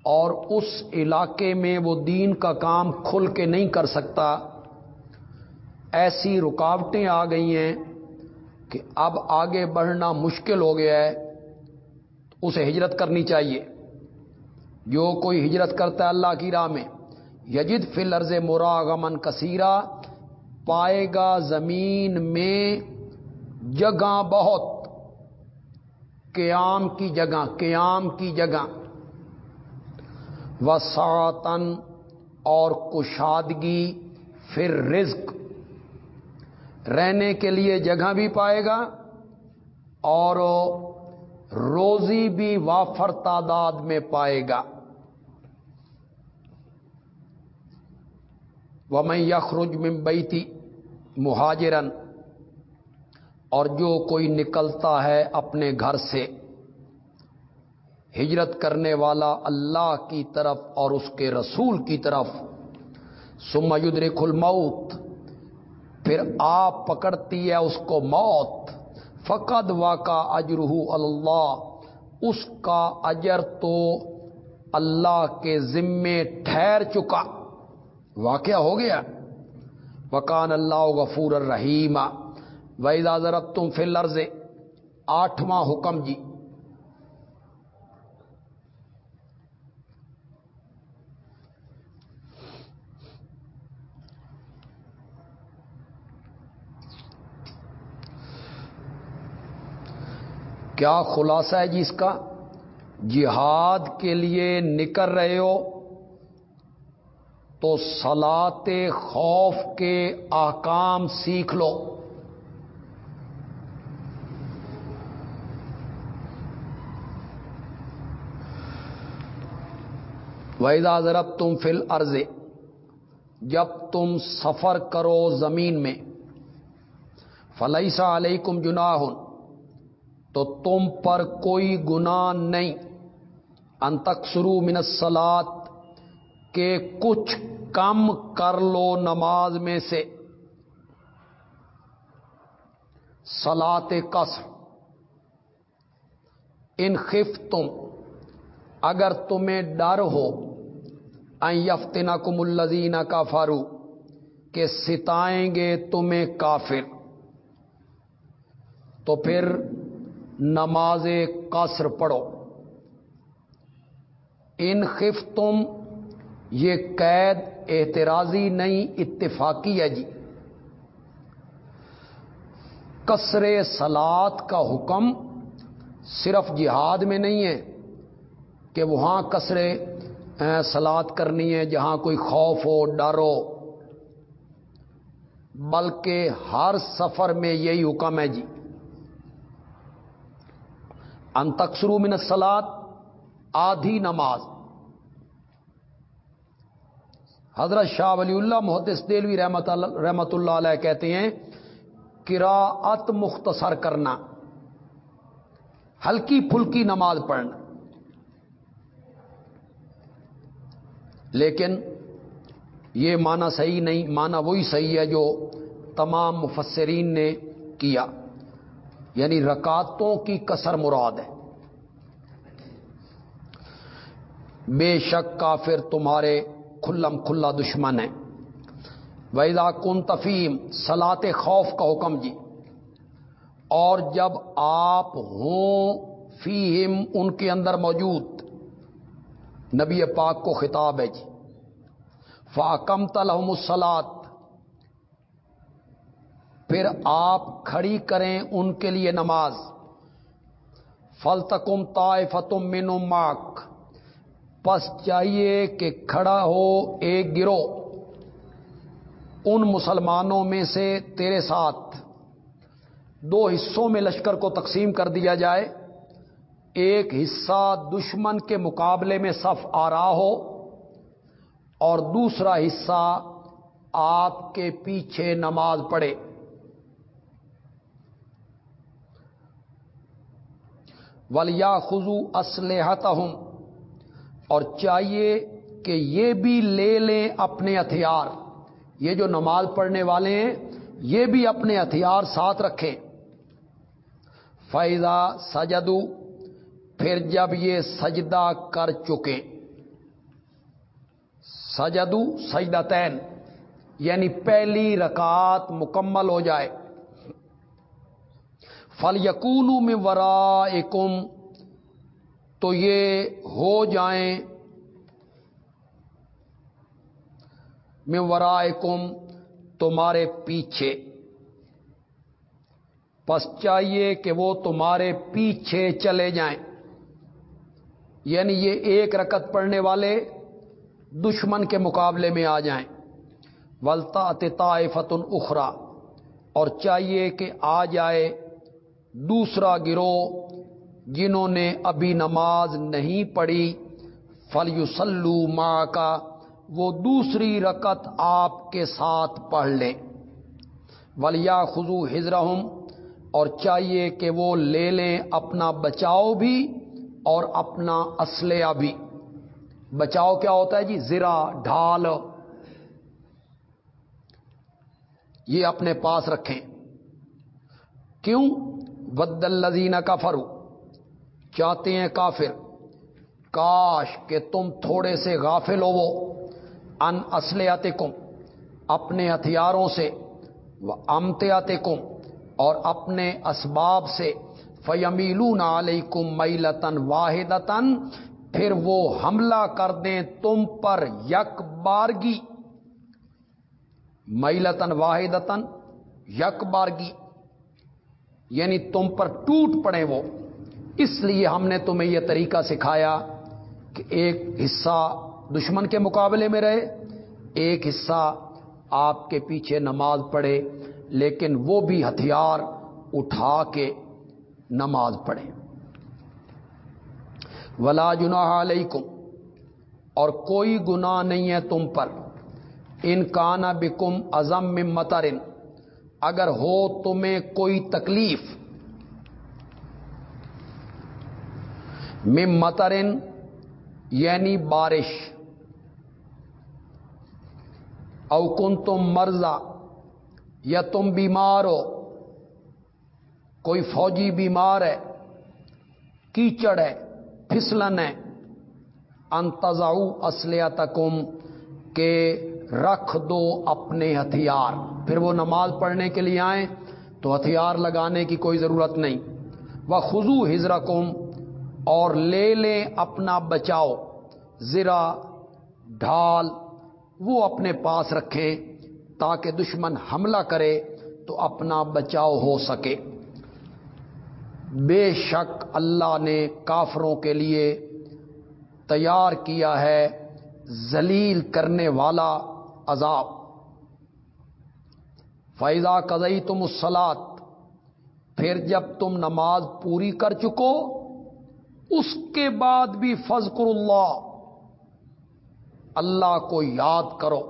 A: اور اس علاقے میں وہ دین کا کام کھل کے نہیں کر سکتا، ایسی رکاوٹیں آ گئی ہیں کہ اب آگے بڑھنا مشکل ہو گیا ہے، اسے ہجرت کرنی چاہیے۔ جو کوئی ہجرت کرتا ہے اللہ کی راہ میں، یجد فل عرض مراغمن کثیرہ پائے گا زمین میں جگہ بہت۔ قیام کی جگہ، قیام کی جگہ۔ وسعتن اور کشادگی پھر رزق رہنے کے لیے جگہ بھی پائے گا اور روزی بھی وافر تعداد میں پائے گا۔ وہ میں یخرج ممبئی تھی مہاجرن اور جو کوئی نکلتا ہے اپنے گھر سے۔ ہجرت کرنے والا اللہ کی طرف اور اس کے رسول کی طرف۔ سم یدرک الموت۔ پھر آپ پکڑتی ہے اس کو موت۔ فقد واقع اجرح اللہ اس کا اجر تو اللہ کے ذمے ٹھہر چکا۔ واقعہ ہو گیا۔ وکان اللہ غفور الرحیم۔ ویزا ضرب تم فی لرز آٹھواں حکم جی۔ کیا خلاصہ ہے جی اس کا؟ جہاد کے لیے نکل رہے ہو تو سلاط خوف کے آکام سیکھ لو۔ ویدا ضرب تم فل عرض جب تم سفر کرو زمین میں فلحسا علیکم جناح، تو تم پر کوئی گنا نہیں۔ انتک شروع منسلات کے کچھ کم کر لو نماز میں سے۔ سلات کس ان خف تم اگر تمہیں ڈر ہو یفتنا کم الزین کا فارو کہ ستائیں گے تمہیں کافر۔ تو پھر نماز قصر پڑھو۔ ان خف تم یہ قید اعتراضی نہیں، اتفاقی ہے جی۔ کثر سلاد کا حکم صرف جہاد میں نہیں ہے کہ وہاں کثر سلاد کرنی ہے، جہاں کوئی خوف ہو، ڈر ہو۔ بلکہ ہر سفر میں یہی حکم ہے جی۔ انتکسرو من سلاد آدھی نماز۔ حضرت شاہ ولی اللہ محدث دلوی رحمت اللہ رحمت اللہ علیہ کہتے ہیں کراعت مختصر کرنا، ہلکی پھلکی نماز پڑھنا۔ لیکن یہ معنی صحیح نہیں، معنی وہی صحیح ہے جو تمام مفسرین نے کیا۔ یعنی رکاتوں کی کسر مراد ہے۔ بے شک کافر تمہارے کھلم کھلا دشمن ہے ویزا کن تفیم سلاط خوف کا حکم جی۔ اور جب آپ ہوں فیم ان کے اندر موجود نبی پاک کو خطاب ہے جی۔ فاکم تلحم السلات پھر آپ کھڑی کریں ان کے لیے نماز۔ فل تکم تائے فتم مینو ماک پس چاہیے کہ کھڑا ہو ایک گرو ان مسلمانوں میں سے تیرے ساتھ۔ دو حصوں میں لشکر کو تقسیم کر دیا جائے۔ ایک حصہ دشمن کے مقابلے میں صف آ رہا ہو اور دوسرا حصہ آپ کے پیچھے نماز پڑھے۔ ولیا خزو اسلحت اور چاہیے کہ یہ بھی لے لیں اپنے ہتھیار۔ یہ جو نماز پڑھنے والے ہیں، یہ بھی اپنے ہتھیار ساتھ رکھیں۔ فائدہ سجدو پھر جب یہ سجدہ کر چکے، سجدو سجدہ تین یعنی پہلی رکعت مکمل ہو جائے۔ فل یقون میں ورا تو یہ ہو جائیں۔ میں ورا تمہارے پیچھے۔ پس چاہیے کہ وہ تمہارے پیچھے چلے جائیں۔ یعنی یہ ایک رکت پڑھنے والے دشمن کے مقابلے میں آ جائیں۔ ولتا فتن اخرا اور چاہیے کہ آ جائے دوسرا گروہ جنہوں نے ابھی نماز نہیں پڑھی۔ فل یوسلو ماں کا وہ دوسری رکت آپ کے ساتھ پڑھ لیں۔ ولیا خزو ہجرہم اور چاہیے کہ وہ لے لیں اپنا بچاؤ بھی۔ اور اپنا اسلحہ بھی۔ بچاؤ کیا ہوتا ہے جی؟ زرا ڈھال۔ یہ اپنے پاس رکھیں۔ کیوں؟ ود الزین کا فرو چاہتے ہیں کافر۔ کاش کہ تم تھوڑے سے غافل ہو وہ ان اسلحت کم اپنے ہتھیاروں سے۔ امتیات کم اور اپنے اسباب سے۔ فیمیلون علیکم میلتن واحد پھر وہ حملہ کر دیں تم پر یک بارگی۔ میلتن واحد یک بارگی۔ یعنی تم پر ٹوٹ پڑے وہ۔ اس لیے ہم نے تمہیں یہ طریقہ سکھایا کہ ایک حصہ دشمن کے مقابلے میں رہے، ایک حصہ آپ کے پیچھے نماز پڑھے، لیکن وہ بھی ہتھیار اٹھا کے نماز پڑھے ولا جنا علیکم اور کوئی گنا نہیں ہے تم پر۔ ان کانا بکم ازم مترن اگر ہو تمہیں کوئی تکلیف۔ مترن یعنی بارش۔ اوکن تم مرزا یا تم بیمار ہو کوئی فوجی بیمار ہے، کیچڑ ہے، پھسلن ہے انتظاؤ اسلحہ تکم کہ رکھ دو اپنے ہتھیار۔ پھر وہ نماز پڑھنے کے لیے آئیں تو ہتھیار لگانے کی کوئی ضرورت نہیں۔ وہ خزو ہجر اور لے لیں اپنا بچاؤ زرا ڈھال، وہ اپنے پاس رکھیں تاکہ دشمن حملہ کرے تو اپنا بچاؤ ہو سکے۔ بے شک اللہ نے کافروں کے لیے تیار کیا ہے ذلیل کرنے والا عذاب۔ فیضا کزئی تم اسلات پھر جب تم نماز پوری کر چکو، اس کے بعد بھی فضکر اللہ اللہ کو یاد کرو۔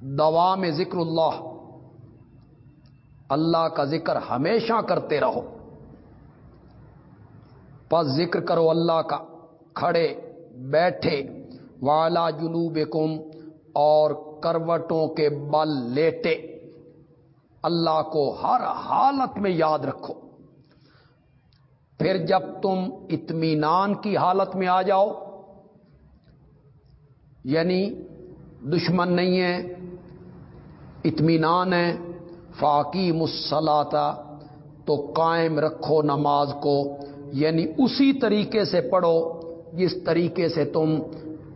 A: دوا میں ذکر اللہ۔ اللہ کا ذکر ہمیشہ کرتے رہو۔ پس ذکر کرو اللہ کا، کھڑے بیٹھے۔ والا جنوب اور کروٹوں کے بل لیٹے۔ اللہ کو ہر حالت میں یاد رکھو۔ پھر جب تم اطمینان کی حالت میں آ جاؤ یعنی دشمن نہیں ہے، اطمینان ہے فاقی مسلاتا تو قائم رکھو نماز کو یعنی اسی طریقے سے پڑھو جس طریقے سے تم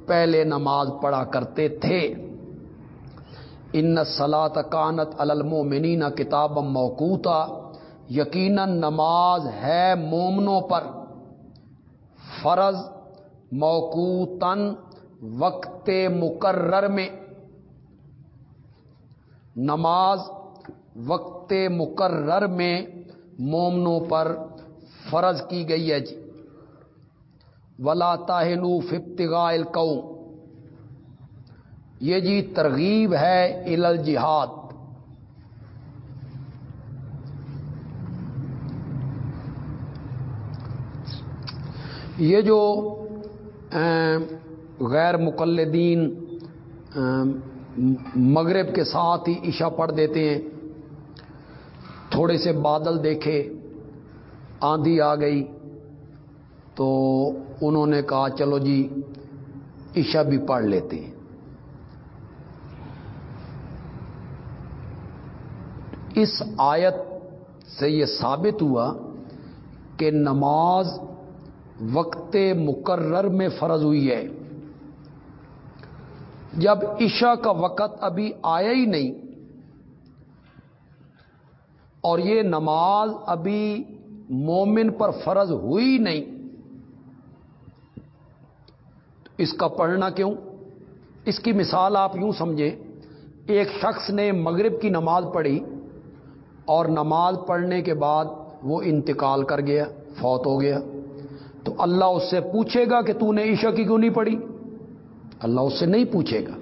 A: پہلے نماز پڑھا کرتے تھے۔ ان سلاط کانت المومنی نہ کتاب موقوتا، یقیناً نماز ہے مومنوں پر۔ فرض موقوتن وقت مقرر میں۔ نماز وقت مقرر میں مومنوں پر فرض کی گئی ہے جی۔ ولا تاہنو ففتگا القوم۔ یہ جی ترغیب ہے الجہاد۔ یہ جو غیر مقلدین مغرب کے ساتھ ہی عشاء پڑھ دیتے ہیں۔ تھوڑے سے بادل دیکھے، آندھی آ گئی۔ تو انہوں نے کہا، چلو جی عشاء بھی پڑھ لیتے ہیں۔ اس آیت سے یہ ثابت ہوا کہ نماز وقت مقرر میں فرض ہوئی ہے۔ جب عشاء کا وقت ابھی آیا ہی نہیں اور یہ نماز ابھی مومن پر فرض ہوئی نہیں۔ اس کا پڑھنا کیوں؟ اس کی مثال آپ یوں سمجھیں، ایک شخص نے مغرب کی نماز پڑھی اور نماز پڑھنے کے بعد وہ انتقال کر گیا، فوت ہو گیا۔ تو اللہ اس سے پوچھے گا کہ تو نے عشاء کی کیوں نہیں پڑھی؟ اللہ اس سے نہیں پوچھے گا۔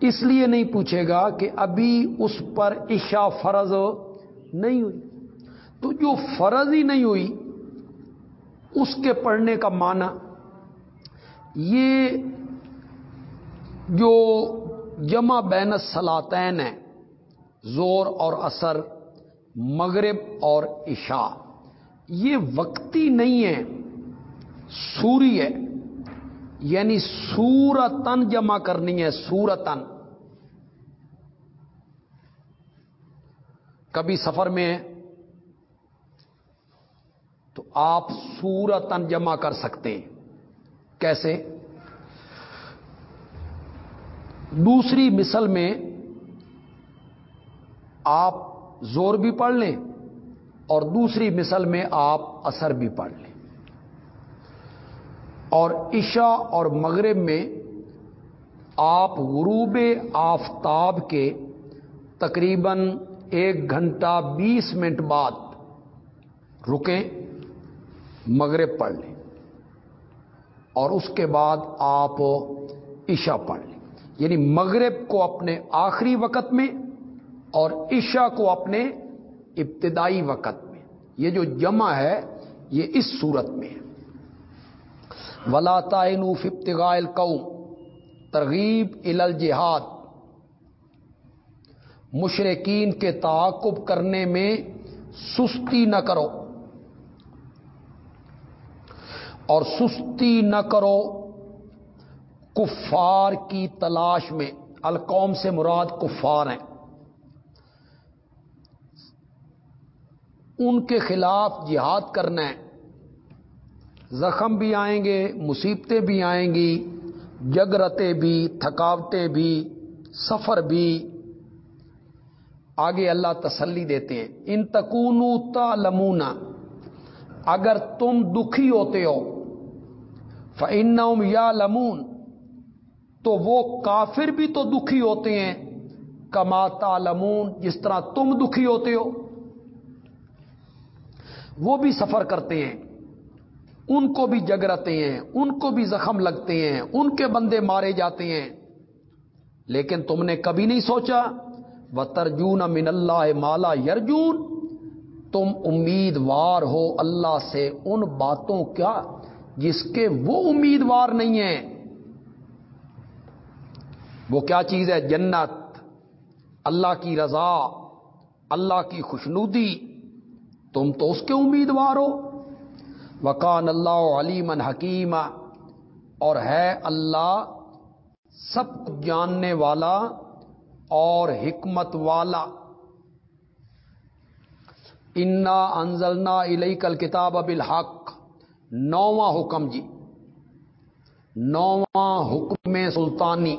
A: اس لیے نہیں پوچھے گا کہ ابھی اس پر عشاء فرض نہیں ہوئی۔ تو جو فرض ہی نہیں ہوئی، اس کے پڑھنے کا معنی، یہ جو جمع بین سلاطین ہے زور اور اثر مغرب اور عشاء، یہ وقتی نہیں ہے، سوری ہے۔ یعنی سورتن جمع کرنی ہے سورتن کبھی سفر میں تو آپ سورتن جمع کر سکتے ہیں۔ کیسے؟ دوسری مثل میں آپ زور بھی پڑھ لیں اور دوسری مثل میں آپ اثر بھی پڑھ لیں۔ اور عشاء اور مغرب میں آپ غروب آفتاب کے تقریباً ایک گھنٹہ بیس منٹ بعد رکیں، مغرب پڑھ لیں، اور اس کے بعد آپ عشاء پڑھ لیں۔ یعنی مغرب کو اپنے آخری وقت میں اور عشاء کو اپنے ابتدائی وقت میں۔ یہ جو جمع ہے، یہ اس صورت میں ہے۔ ولا تعینوف ابتغاء القوم ترغیب ال جہاد مشرقین کے تعاقب کرنے میں سستی نہ کرو۔ اور سستی نہ کرو کفار کی تلاش میں۔ القوم سے مراد کفار ہیں۔ ان کے خلاف جہاد کرنا ہے۔ زخم بھی آئیں گے، مصیبتیں بھی آئیں گی، جگرتیں بھی، تھکاوٹیں بھی، سفر بھی آگے اللہ تسلی دیتے ہیں۔ ان تکون لمونا اگر تم دکھی ہوتے ہو فن یا لمون تو وہ کافر بھی تو دکھی ہوتے ہیں کماتا لمون جس طرح تم دکھی ہوتے ہو۔ وہ بھی سفر کرتے ہیں، ان کو بھی جگرتے ہیں، ان کو بھی زخم لگتے ہیں، ان کے بندے مارے جاتے ہیں۔ لیکن تم نے کبھی نہیں سوچا وہ ترجون من اللہ مالا یرجون تم امیدوار ہو اللہ سے ان باتوں کیا جس کے وہ امیدوار نہیں ہیں۔ وہ کیا چیز ہے؟ جنت۔ اللہ کی رضا، اللہ کی خوشنودی۔ تم تو اس کے امیدوار ہو۔ وکان اللہ علیم حکیم اور ہے اللہ سب جاننے والا اور حکمت والا۔ انا انزلنا علیہ کل کتاب اب الحق نواں حکم جی۔ نواں حکم سلطانی۔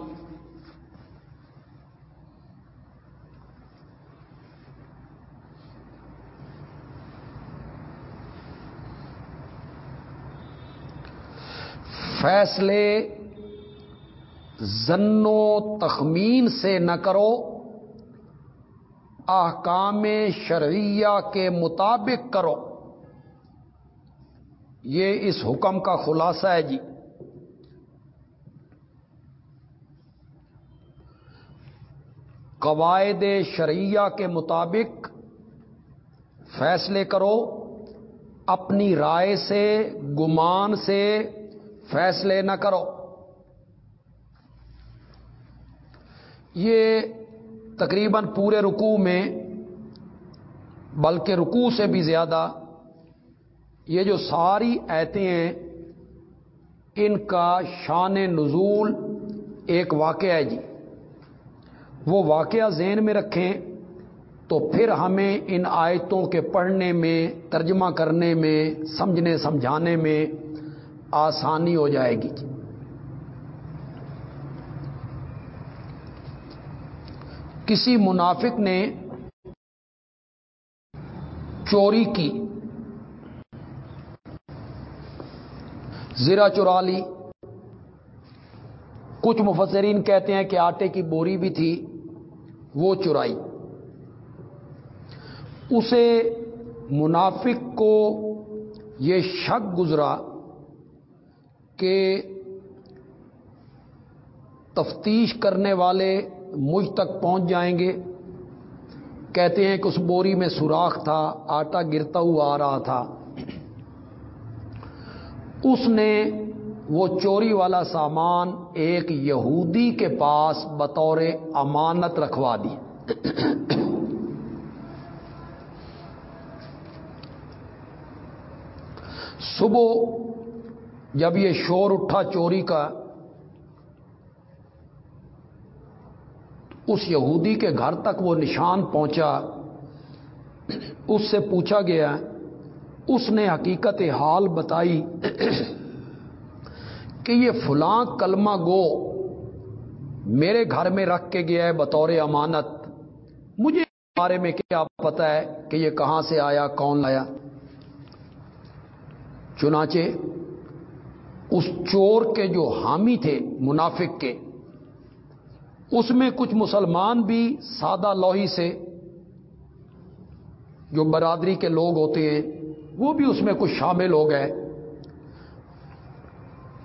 A: فیصلے زن و تخمین سے نہ کرو۔ احکام شرعیہ کے مطابق کرو۔ یہ اس حکم کا خلاصہ ہے جی۔ قواعد شرعیہ کے مطابق فیصلے کرو۔ اپنی رائے سے، گمان سے فیصلے نہ کرو۔ یہ تقریباً پورے رکوع میں، بلکہ رکوع سے بھی زیادہ، یہ جو ساری ایتیں ہیں، ان کا شان نزول ایک واقعہ ہے جی۔ وہ واقعہ ذہن میں رکھیں تو پھر ہمیں ان آیتوں کے پڑھنے میں، ترجمہ کرنے میں، سمجھنے، سمجھانے میں آسانی ہو جائے گی جی۔ کسی منافق نے چوری کی۔ زیرا چرا لی۔ کچھ مفسرین کہتے ہیں کہ آٹے کی بوری بھی تھی، وہ چرائی۔ اسے منافق کو یہ شک گزرا کہ تفتیش کرنے والے مجھ تک پہنچ جائیں گے۔ کہتے ہیں کہ اس بوری میں سوراخ تھا، آٹا گرتا ہوا آ رہا تھا۔ اس نے وہ چوری والا سامان ایک یہودی کے پاس بطور امانت رکھوا دی۔ صبح جب یہ شور اٹھا چوری کا اس یہودی کے گھر تک وہ نشان پہنچا۔ اس سے پوچھا گیا، اس نے حقیقت حال بتائی کہ یہ فلاں کلمہ گو میرے گھر میں رکھ کے گیا ہے بطور امانت۔ مجھے بارے میں کیا پتا ہے کہ یہ کہاں سے آیا، کون لایا؟ چنانچہ اس چور کے جو حامی تھے، منافق کے اس میں کچھ مسلمان بھی سادہ لوہی سے جو برادری کے لوگ ہوتے ہیں، وہ بھی اس میں کچھ شامل ہو گئے۔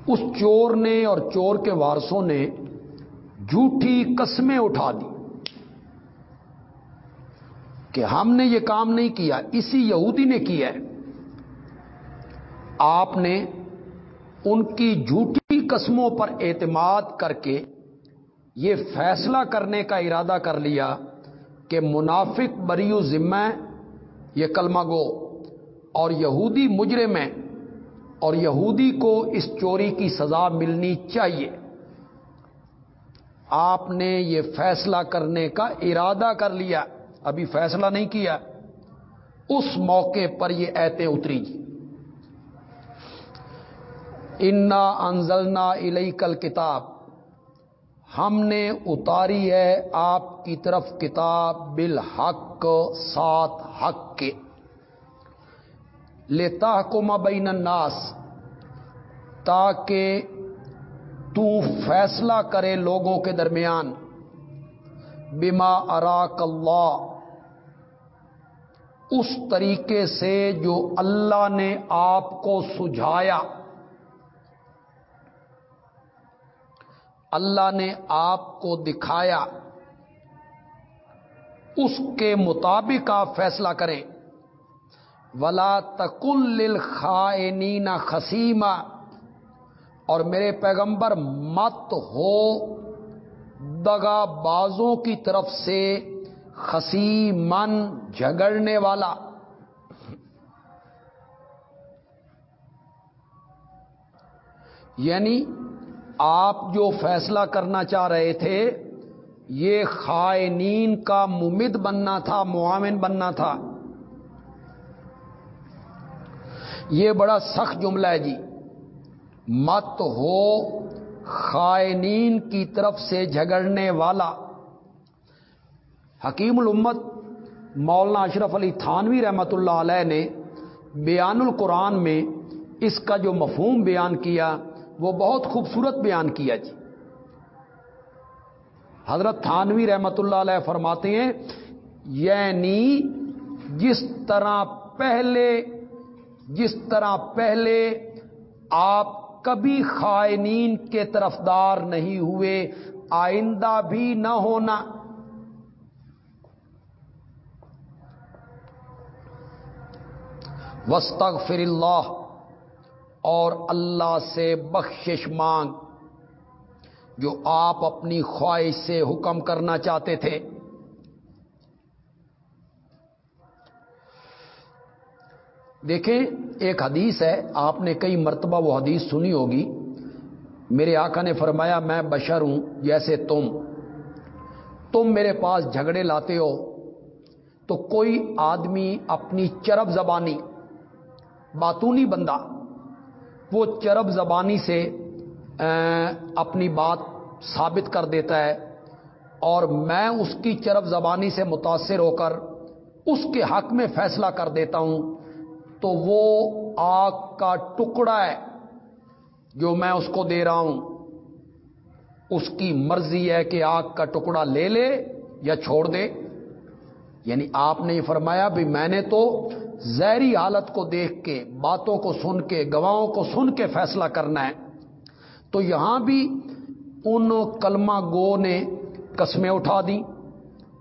A: اس چور نے اور چور کے وارثوں نے جھوٹی قسمیں اٹھا دی کہ ہم نے یہ کام نہیں کیا، اسی یہودی نے کیا ہے۔ آپ نے ان کی جھوٹی قسموں پر اعتماد کر کے یہ فیصلہ کرنے کا ارادہ کر لیا کہ منافق بریو ذمہ یہ کلمہ گو اور یہودی مجرم ہے اور یہودی کو اس چوری کی سزا ملنی چاہیے۔ آپ نے یہ فیصلہ کرنے کا ارادہ کر لیا۔ ابھی فیصلہ نہیں کیا۔ اس موقع پر یہ ایتیں اتری جی۔ انا انزلنا الئی کل کتاب ہم نے اتاری ہے آپ کی طرف کتاب بالحق سات حق کے۔ لیتا کو بین الناس، تاکہ تو فیصلہ کرے لوگوں کے درمیان۔ بما اراک اللہ اس طریقے سے جو اللہ نے آپ کو سجھایا۔ اللہ نے آپ کو دکھایا، اس کے مطابق آپ فیصلہ کریں۔ ولا تکل خائنین خسیمہ اور میرے پیغمبر، مت ہو دگا بازوں کی طرف سے خسی من جھگڑنے والا۔ یعنی آپ جو فیصلہ کرنا چاہ رہے تھے، یہ خائنین کا ممد بننا تھا معاون بننا تھا۔ یہ بڑا سخت جملہ ہے جی۔ مت ہو خائنین کی طرف سے جھگڑنے والا۔ حکیم الامت مولانا اشرف علی تھانوی رحمت اللہ علیہ نے بیان القرآن میں اس کا جو مفہوم بیان کیا وہ بہت خوبصورت بیان کیا جی۔ حضرت تھانوی رحمت اللہ علیہ فرماتے ہیں یعنی جس طرح پہلے، جس طرح پہلے آپ کبھی خائنین کے طرفدار نہیں ہوئے، آئندہ بھی نہ ہونا۔ وسطر اللہ اور اللہ سے بخشش مانگ جو آپ اپنی خواہش سے حکم کرنا چاہتے تھے۔ دیکھیں، ایک حدیث ہے، آپ نے کئی مرتبہ وہ حدیث سنی ہوگی۔ میرے آقا نے فرمایا، میں بشر ہوں، جیسے تم۔ تم میرے پاس جھگڑے لاتے ہو تو کوئی آدمی اپنی چرب زبانی، باتونی بندہ وہ چرب زبانی سے اپنی بات ثابت کر دیتا ہے اور میں اس کی چرب زبانی سے متاثر ہو کر اس کے حق میں فیصلہ کر دیتا ہوں، تو وہ آگ کا ٹکڑا ہے جو میں اس کو دے رہا ہوں۔ اس کی مرضی ہے کہ آگ کا ٹکڑا لے لے یا چھوڑ دے۔ یعنی آپ نے یہ فرمایا بھی میں نے تو زہری حالت کو دیکھ کے، باتوں کو سن کے، گواہوں کو سن کے فیصلہ کرنا ہے۔ تو یہاں بھی ان کلمہ گو نے قسمیں اٹھا دی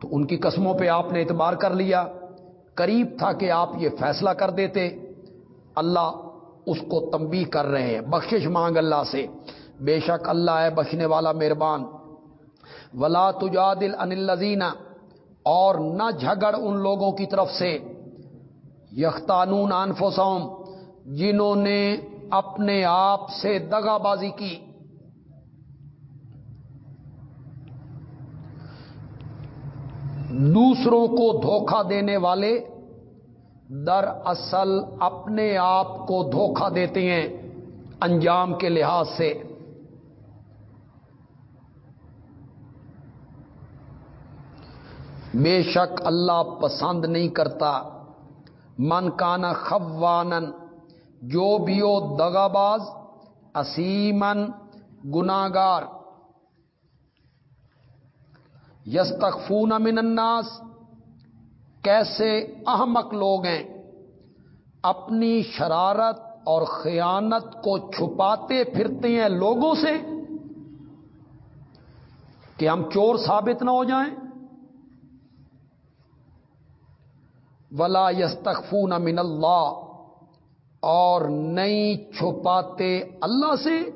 A: تو ان کی قسموں پہ آپ نے اعتبار کر لیا۔ قریب تھا کہ آپ یہ فیصلہ کر دیتے۔ اللہ اس کو تمبی کر رہے ہیں۔ بخشش مانگ اللہ سے۔ بے شک اللہ ہے، بخشنے والا مہربان۔ ولا تجادل ان الزینہ اور نہ جھگڑ ان لوگوں کی طرف سے۔ یختانون انفسوم جنہوں نے اپنے آپ سے دگا بازی کی۔ دوسروں کو دھوکہ دینے والے در اصل اپنے آپ کو دھوکہ دیتے ہیں انجام کے لحاظ سے۔ بے شک اللہ پسند نہیں کرتا۔ من کانا خوانن جو بھی ہو دگاباز اسیمن گناگار یس تخفون من الناس، کیسے احمق لوگ ہیں۔ اپنی شرارت اور خیانت کو چھپاتے پھرتے ہیں لوگوں سے کہ ہم چور ثابت نہ ہو جائیں۔ ولا یس تخفون من اللہ اور نہیں چھپاتے اللہ سے۔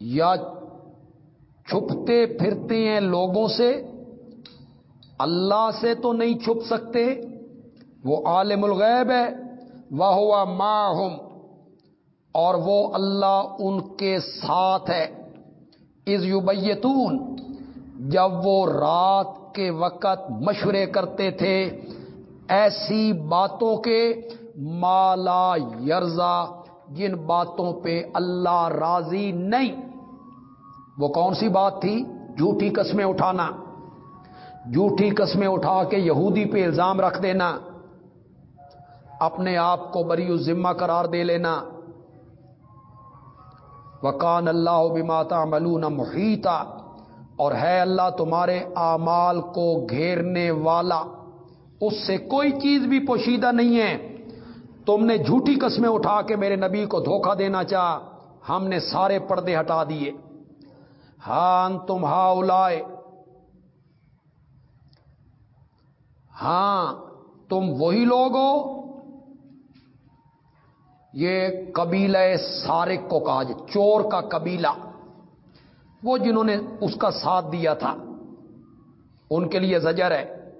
A: یا چھپتے پھرتے ہیں لوگوں سے، اللہ سے تو نہیں چھپ سکتے، وہ عالم الغیب ہے۔ وہ ہوا ماہم اور وہ اللہ ان کے ساتھ ہے۔ از یوبیتون جب وہ رات کے وقت مشورے کرتے تھے، ایسی باتوں کے مالا یرزا جن باتوں پہ اللہ راضی نہیں۔ وہ کون سی بات تھی؟ جھوٹی قسمیں اٹھانا۔ جھوٹی قسمیں اٹھا کے یہودی پہ الزام رکھ دینا۔ اپنے آپ کو بری ذمہ قرار دے لینا۔ وکان اللہ بماتا ملون محیطہ اور ہے اللہ تمہارے اعمال کو گھیرنے والا۔ اس سے کوئی چیز بھی پوشیدہ نہیں ہے۔ تم نے جھوٹی قسمیں اٹھا کے میرے نبی کو دھوکہ دینا چاہ ہم نے سارے پردے ہٹا دیے۔ ہاں تم ہا اولائے ہاں تم وہی لوگ ہو۔ یہ قبیلہ سارک کو کہا چور کا قبیلہ۔ وہ جنہوں نے اس کا ساتھ دیا تھا، ان کے لیے زجر ہے۔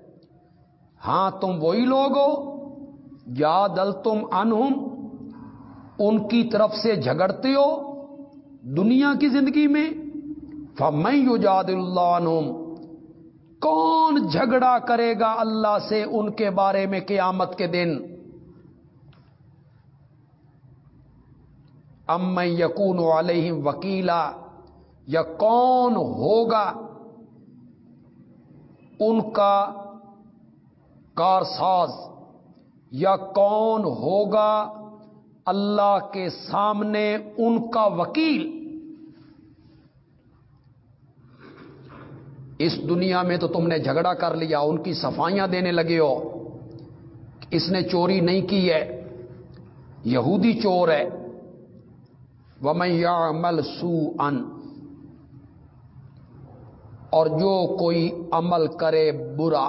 A: ہاں تم وہی لوگ ہو یا دل تم انہم، ان کی طرف سے جھگڑتے ہو دنیا کی زندگی میں۔ فمئی یاد اللہ عنہم کون جھگڑا کرے گا اللہ سے ان کے بارے میں قیامت کے دن؟ ام یقون علیہم وکیلا یا کون ہوگا ان کا کارساز یا کون ہوگا اللہ کے سامنے ان کا وکیل اس دنیا میں تو تم نے جھگڑا کر لیا ان کی صفائیاں دینے لگے ہو اس نے چوری نہیں کی ہے یہودی چور ہے وہ میں مل سو ان اور جو کوئی عمل کرے برا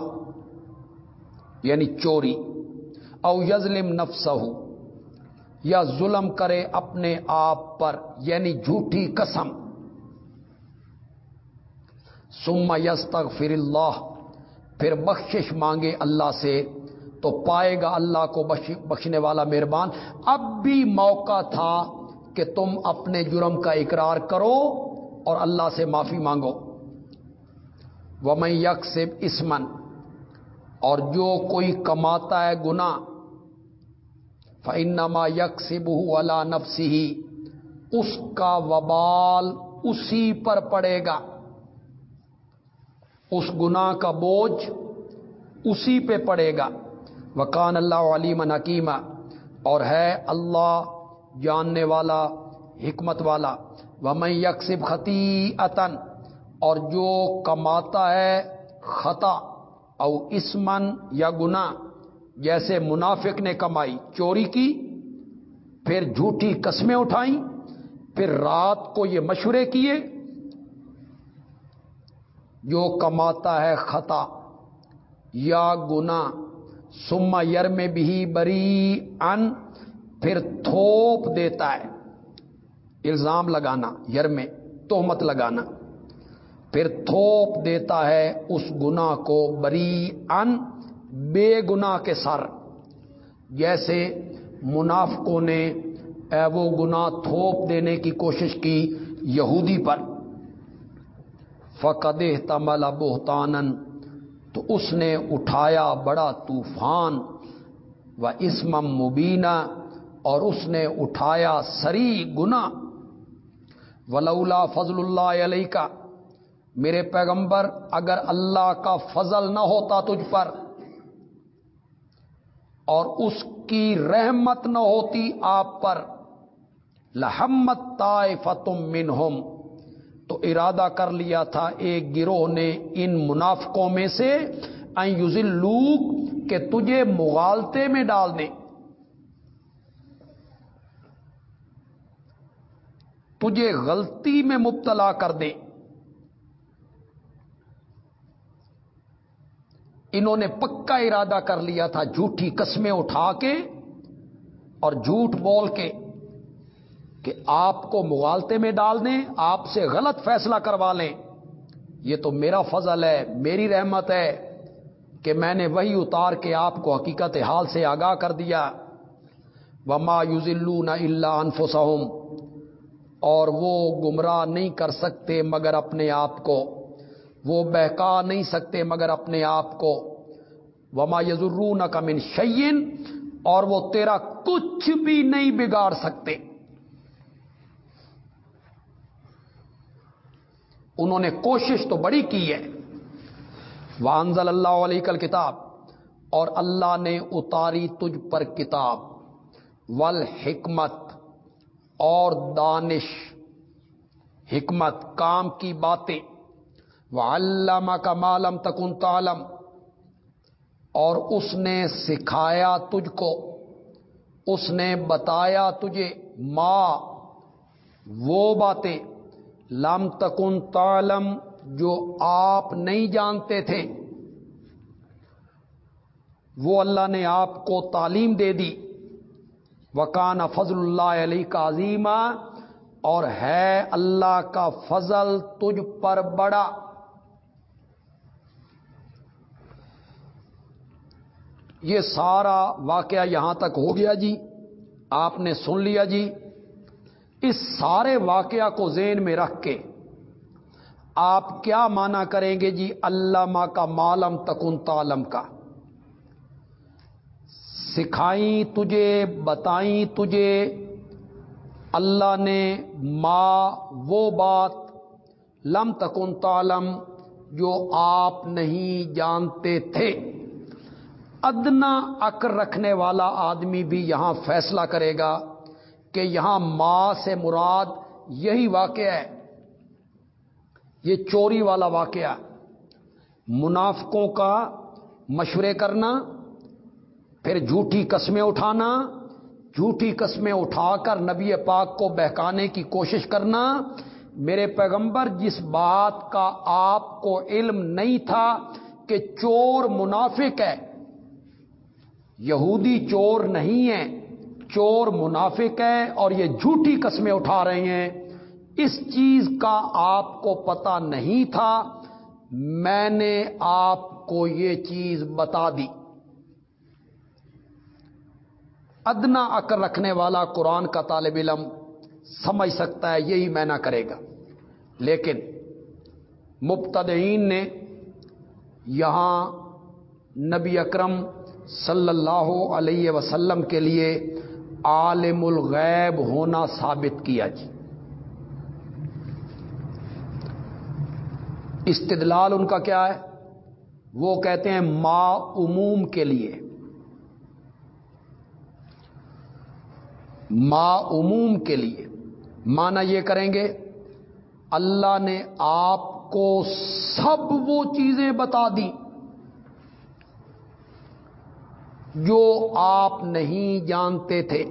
A: یعنی چوری، او یزلم نفس یا ظلم کرے اپنے آپ پر یعنی جھوٹی قسم۔ سما یس تک فر اللہ، پھر بخشش مانگے اللہ سے، تو پائے گا اللہ کو بخشنے والا مہربان۔ اب بھی موقع تھا کہ تم اپنے جرم کا اقرار کرو اور اللہ سے معافی مانگو۔ وہ میں یک سے اسمن اور جو کوئی کماتا ہے گنا فنما یک سب نفسی ہی اس کا وبال اسی پر پڑے گا۔ اس گنا کا بوجھ اسی پہ پڑے گا۔ وکان اللہ علیم حکیمہ اور ہے اللہ جاننے والا، حکمت والا۔ وہ میں یکسب خطی اور جو کماتا ہے خطا او اسمن یا گنا جیسے منافق نے کمائی، چوری کی، پھر جھوٹی قسمیں اٹھائیں، پھر رات کو یہ مشورے کیے، جو کماتا ہے خطا یا گنا سما یر میں بھی بری ان پھر تھوپ دیتا ہے۔ الزام لگانا یر میں تومت لگانا۔ پھر تھوپ دیتا ہے اس گنا کو بری ان بے گنا کے سر۔ جیسے منافقوں نے وہ گنا تھوپ دینے کی کوشش کی یہودی پر۔ فقد تمل بہتان تو اس نے اٹھایا بڑا طوفان۔ و اسمم مبینہ اور اس نے اٹھایا سری گنا ولولا فضل اللہ علیہ کا میرے پیغمبر، اگر اللہ کا فضل نہ ہوتا تجھ پر اور اس کی رحمت نہ ہوتی آپ پر، لحمت طائے فتم منہم، تو ارادہ کر لیا تھا ایک گروہ نے ان منافقوں میں سے لوگ کہ تجھے مغالتے میں ڈال دیں۔ تجھے غلطی میں مبتلا کر دیں۔ انہوں نے پکا ارادہ کر لیا تھا جھوٹی قسمیں اٹھا کے اور جھوٹ بول کے کہ آپ کو مغالتے میں ڈال دیں، آپ سے غلط فیصلہ کروا لیں۔ یہ تو میرا فضل ہے، میری رحمت ہے کہ میں نے وہی اتار کے آپ کو حقیقت حال سے آگاہ کر دیا۔ وما یوزلو نہ اللہ انفسہم اور وہ گمراہ نہیں کر سکتے مگر اپنے آپ کو۔ وہ بہکا نہیں سکتے مگر اپنے آپ کو۔ وما یزرون کا من شعین اور وہ تیرا کچھ بھی نہیں بگاڑ سکتے۔ انہوں نے کوشش تو بڑی کی ہے۔ وانزل اللہ علیہ کل کتاب اور اللہ نے اتاری تجھ پر کتاب۔ ول حکمت اور دانش۔ حکمت، کام کی باتیں۔ علامہ کا معلوم تکن تعلم۔ اور اس نے سکھایا تجھ کو۔ اس نے بتایا تجھے ماں وہ باتیں۔ لم تکن تعلم، جو آپ نہیں جانتے تھے۔ وہ اللہ نے آپ کو تعلیم دے دی۔ وکان فضل اللہ علیہ کا عظیمہ اور ہے اللہ کا فضل تجھ پر بڑا۔ یہ سارا واقعہ یہاں تک ہو گیا جی آپ نے سن لیا جی۔ اس سارے واقعہ کو ذہن میں رکھ کے آپ کیا مانا کریں گے جی؟ اللہ کا مالم تکن تالم کا۔ سکھائیں تجھے، بتائیں تجھے۔ اللہ نے ماں وہ بات لم تکن تالم جو آپ نہیں جانتے تھے۔ ادنا اکر رکھنے والا آدمی بھی یہاں فیصلہ کرے گا کہ یہاں ماں سے مراد یہی واقعہ ہے۔ یہ چوری والا واقعہ۔ منافقوں کا مشورے کرنا، پھر جھوٹی قسمیں اٹھانا، جھوٹی قسمیں اٹھا کر نبی پاک کو بہکانے کی کوشش کرنا۔ میرے پیغمبر، جس بات کا آپ کو علم نہیں تھا کہ چور منافق ہے یہودی چور نہیں ہے چور منافق ہے اور یہ جھوٹی قسمیں اٹھا رہے ہیں۔ اس چیز کا آپ کو پتا نہیں تھا، میں نے آپ کو یہ چیز بتا دی۔ ادنا اکر رکھنے والا قرآن کا طالب علم سمجھ سکتا ہے، یہی میں نہ کرے گا۔ لیکن مبتدئین نے یہاں نبی اکرم صلی اللہ علیہ وسلم کے لیے عالم الغیب ہونا ثابت کیا جی۔ استدلال ان کا کیا ہے؟ وہ کہتے ہیں ما عموم کے لیے۔ ما عموم کے لیے۔ مانا یہ کریں گے، اللہ نے آپ کو سب وہ چیزیں بتا دی جو آپ نہیں جانتے تھے۔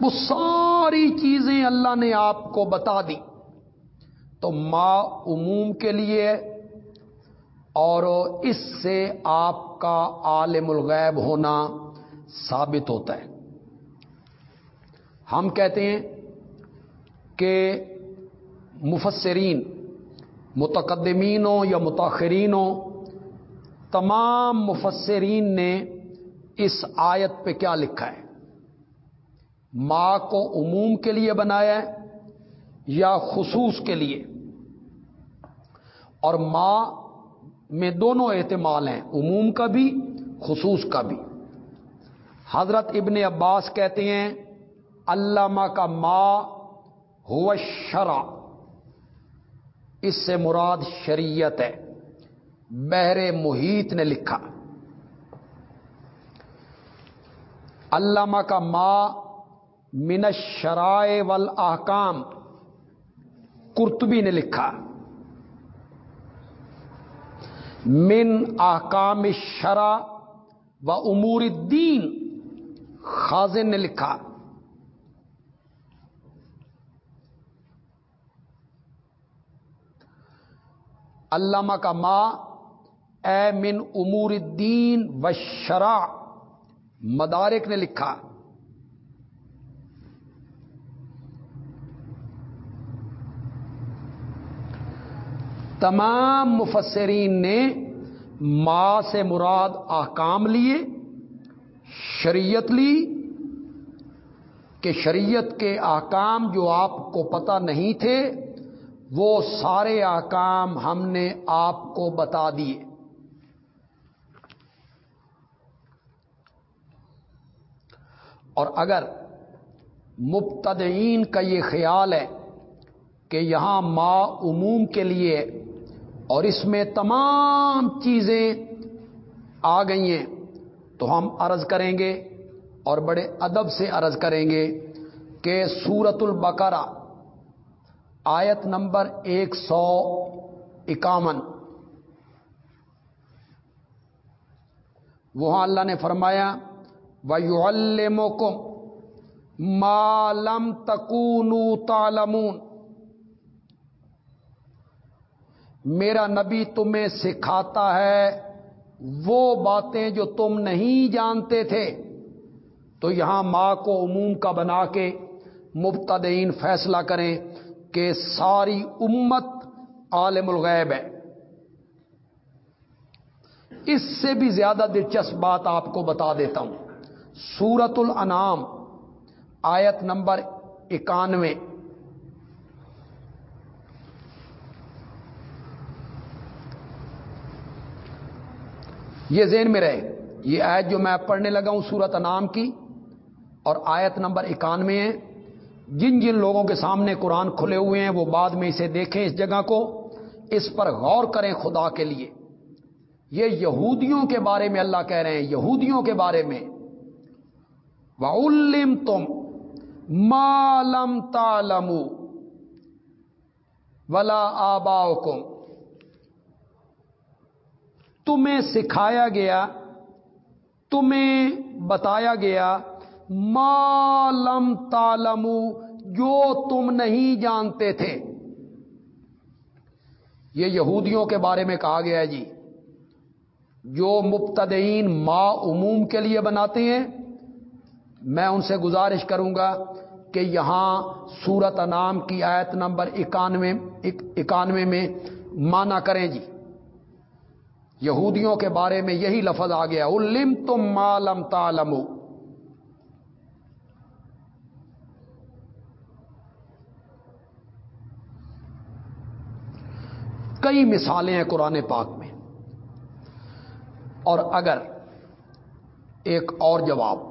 A: وہ ساری چیزیں اللہ نے آپ کو بتا دی۔ تو ماں عموم کے لیے اور اس سے آپ کا عالم الغیب ہونا ثابت ہوتا ہے۔ ہم کہتے ہیں کہ مفسرین متقدمین ہو یا متاثرین ہو تمام مفسرین نے اس آیت پہ کیا لکھا ہے؟ ماں کو عموم کے لیے بنایا ہے یا خصوص کے لیے؟ اور ماں میں دونوں احتمال ہیں، عموم کا بھی، خصوص کا بھی۔ حضرت ابن عباس کہتے ہیں، علامہ کا ماں ہو شرع اس سے مراد شریعت ہے۔ بحر محیط نے لکھا۔ علامہ کا ماں من شرائے ول احکام کرتبی نے لکھا۔ من احکام شرع و امور الدین خازن نے لکھا۔ علامہ کا ماں اے من امور الدین و شرع مدارک نے لکھا۔ تمام مفسرین نے ما سے مراد احکام لیے، شریعت لی، کہ شریعت کے احکام جو آپ کو پتہ نہیں تھے، وہ سارے احکام ہم نے آپ کو بتا دیے۔ اور اگر مبتدئین کا یہ خیال ہے کہ یہاں ما عموم کے لیے اور اس میں تمام چیزیں آ گئی ہیں، تو ہم عرض کریں گے اور بڑے ادب سے عرض کریں گے کہ سورت البقرہ آیت نمبر ایک سو اکاون۔ وہاں اللہ نے فرمایا وَيُعَلِّمُكُمْ مَا لَمْ تَكُونُوا تَعْلَمُونَ۔ میرا نبی تمہیں سکھاتا ہے وہ باتیں جو تم نہیں جانتے تھے۔ تو یہاں ماں کو عموم کا بنا کے مبتدئین فیصلہ کریں کہ ساری امت عالم الغیب ہے۔ اس سے بھی زیادہ دلچسپ بات آپ کو بتا دیتا ہوں۔ سورت الانام آیت نمبر اکانوے۔ یہ ذہن میں رہے، یہ آیت جو میں پڑھنے لگا ہوں سورت انعام کی، اور آیت نمبر اکانوے ہے۔ جن جن لوگوں کے سامنے قرآن کھلے ہوئے ہیں، وہ بعد میں اسے دیکھیں اس جگہ کو۔ اس پر غور کریں خدا کے لیے۔ یہ یہودیوں کے بارے میں اللہ کہہ رہے ہیں، یہودیوں کے بارے میں۔ وَعُلِّمْ تم مالم تالم ولا آبا تمہیں سکھایا گیا، تمہیں بتایا گیا مالم تالم جو تم نہیں جانتے تھے۔ یہ یہودیوں کے بارے میں کہا گیا ہے جی۔ جو مبتدئین ما عموم کے لیے بناتے ہیں میں ان سے گزارش کروں گا کہ یہاں سورت انام کی آیت نمبر اکانوے اکانوے میں مانا کریں جی۔ یہودیوں کے بارے میں یہی لفظ آ گیا الم تم مالم تالم کئی مثالیں ہیں قرآن پاک میں۔ اور اگر ایک اور جواب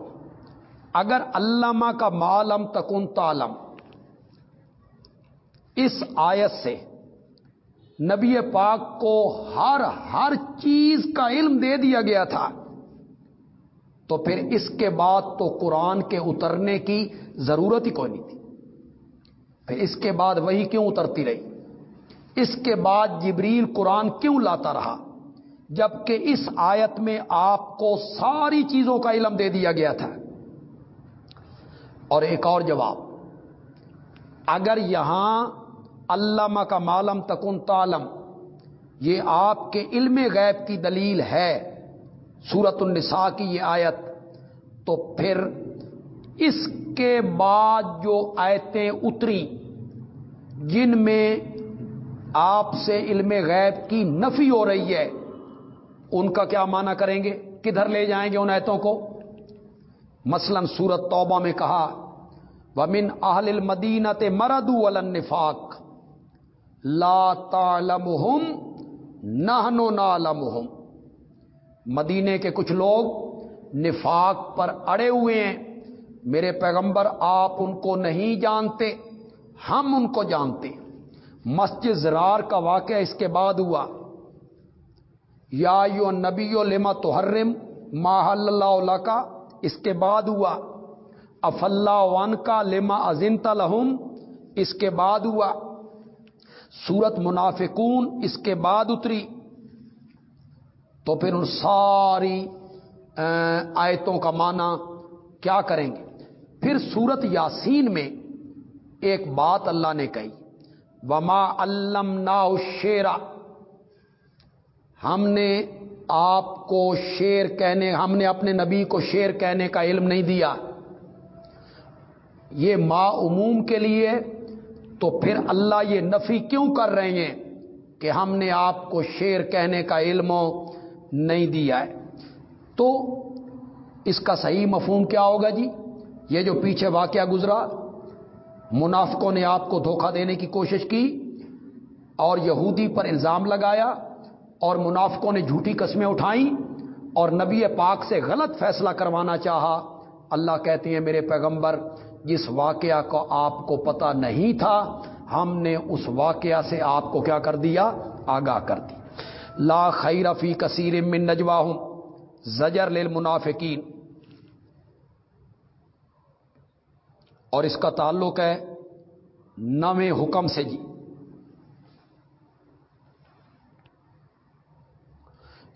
A: اگر علامہ کا معلم تکن تالم اس آیت سے نبی پاک کو ہر ہر چیز کا علم دے دیا گیا تھا، تو پھر اس کے بعد تو قرآن کے اترنے کی ضرورت ہی کوئی نہیں تھی۔ پھر اس کے بعد وہی کیوں اترتی رہی؟ اس کے بعد جبریل قرآن کیوں لاتا رہا؟ جبکہ اس آیت میں آپ کو ساری چیزوں کا علم دے دیا گیا تھا۔ اور ایک اور جواب، اگر یہاں علامہ کا معلم تکن تعلم، یہ آپ کے علم غیب کی دلیل ہے سورت النساء کی یہ آیت، تو پھر اس کے بعد جو آیتیں اتری، جن میں آپ سے علم غیب کی نفی ہو رہی ہے، ان کا کیا معنی کریں گے؟ کدھر لے جائیں گے ان ایتوں کو؟ مثلا سورت توبہ میں کہا، ومن اہل المدینت مردو النفاق۔ لا تعلمہم نہنو نالمہم مدینے کے کچھ لوگ نفاق پر اڑے ہوئے ہیں۔ میرے پیغمبر، آپ ان کو نہیں جانتے، ہم ان کو جانتے۔ مسجد زرار کا واقعہ اس کے بعد ہوا۔ یا یو نبی و لما تو ماہ اللہ کا اس کے بعد ہوا اف اللہ ون کا لما ازنتا لہم، اس کے بعد ہوا، سورت منافقون اس کے بعد اتری۔ تو پھر ان ساری آیتوں کا معنی کیا کریں گے؟ پھر سورت یاسین میں ایک بات اللہ نے کہی، وما علم نا شیرا ہم نے آپ کو شیر کہنے، ہم نے اپنے نبی کو شیر کہنے کا علم نہیں دیا۔ یہ ما عموم کے لیے، تو پھر اللہ یہ نفی کیوں کر رہے ہیں کہ ہم نے آپ کو شیر کہنے کا علم نہیں دیا ہے؟ تو اس کا صحیح مفہوم کیا ہوگا جی؟ یہ جو پیچھے واقعہ گزرا، منافقوں نے آپ کو دھوکہ دینے کی کوشش کی اور یہودی پر الزام لگایا۔ اور منافقوں نے جھوٹی قسمیں اٹھائیں اور نبی پاک سے غلط فیصلہ کروانا چاہا۔ اللہ کہتے ہیں، میرے پیغمبر، جس واقعہ کو آپ کو پتا نہیں تھا، ہم نے اس واقعہ سے آپ کو کیا کر دیا؟ آگاہ کر دی۔ لا خیر فی کثیر من نجوا ہوں زجر للمنافقین۔ اور اس کا تعلق ہے نویں حکم سے جی۔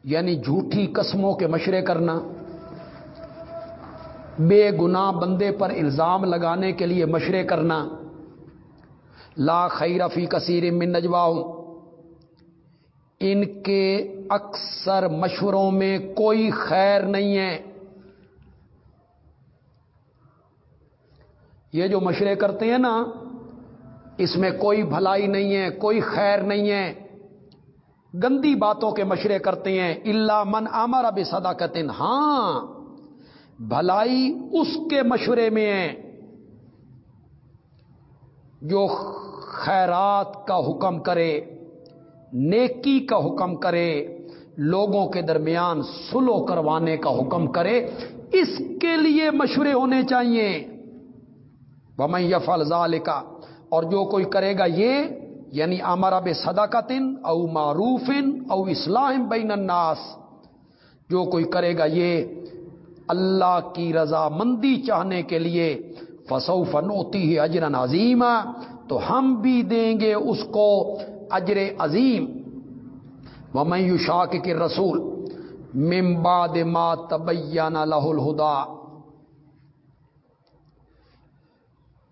A: یعنی جھوٹی قسموں کے مشورے کرنا، بے گناہ بندے پر الزام لگانے کے لیے مشورے کرنا، لا خیر فی کثیر من نجوا ان کے اکثر مشوروں میں کوئی خیر نہیں ہے۔ یہ جو مشورے کرتے ہیں نا، اس میں کوئی بھلائی نہیں ہے، کوئی خیر نہیں ہے۔ گندی باتوں کے مشورے کرتے ہیں اللہ من امر اب صداقتن ہاں بھلائی اس کے مشورے میں ہے جو خیرات کا حکم کرے، نیکی کا حکم کرے، لوگوں کے درمیان سلو کروانے کا حکم کرے، اس کے لیے مشورے ہونے چاہیے۔ ومن یفعل ذالکا اور جو کوئی کرے گا یہ یعنی امر اب صداقتن او معروف او اسلام بین الناس، جو کوئی کرے گا یہ اللہ کی رضا مندی چاہنے کے لیے فسو فنوتی ہے اجرن عظیم تو ہم بھی دیں گے اس کو اجر عظیم۔ و شاک کے رسول ممباد ما تبین لہ الہدا۔